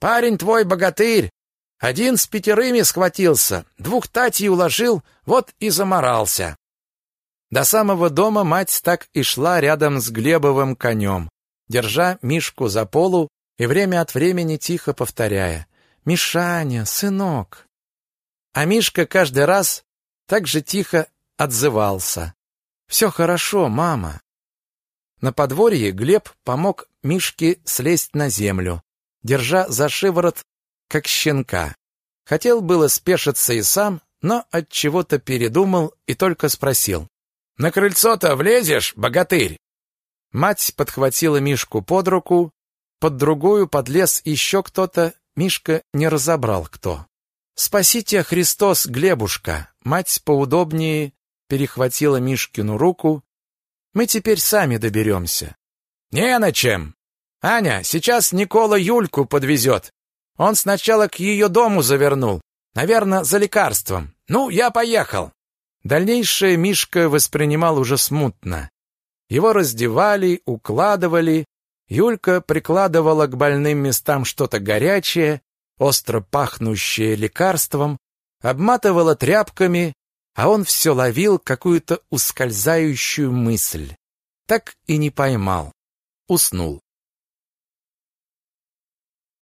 «Парень твой богатырь! Один с пятерыми схватился, двух татей уложил, вот и заморался!» До самого дома мать так и шла рядом с Глебовым конем, держа Мишку за полу и время от времени тихо повторяя «Мишаня, сынок!». А Мишка каждый раз так же тихо отзывался «Все хорошо, мама». На подворье Глеб помог Мишке слезть на землю, держа за шиворот, как щенка. Хотел было спешиться и сам, но от чего-то передумал и только спросил: на крыльцо-то влезешь, богатырь? Мать подхватила Мишку под руку, под другую подлез еще кто-то, Мишка не разобрал кто. Спасите, Христос, Глебушка. Мать поудобнее перехватила Мишкину руку. Мы теперь сами доберемся. Не на чем. Аня, сейчас Никола Юльку подвезет. Он сначала к ее дому завернул, наверное, за лекарством. Ну, я поехал. Дальнейшее Мишка воспринимал уже смутно. Его раздевали, укладывали, Юлька прикладывала к больным местам что-то горячее, остро пахнущее лекарством, обматывала тряпками, а он все ловил какую-то ускользающую мысль. Так и не поймал. Уснул.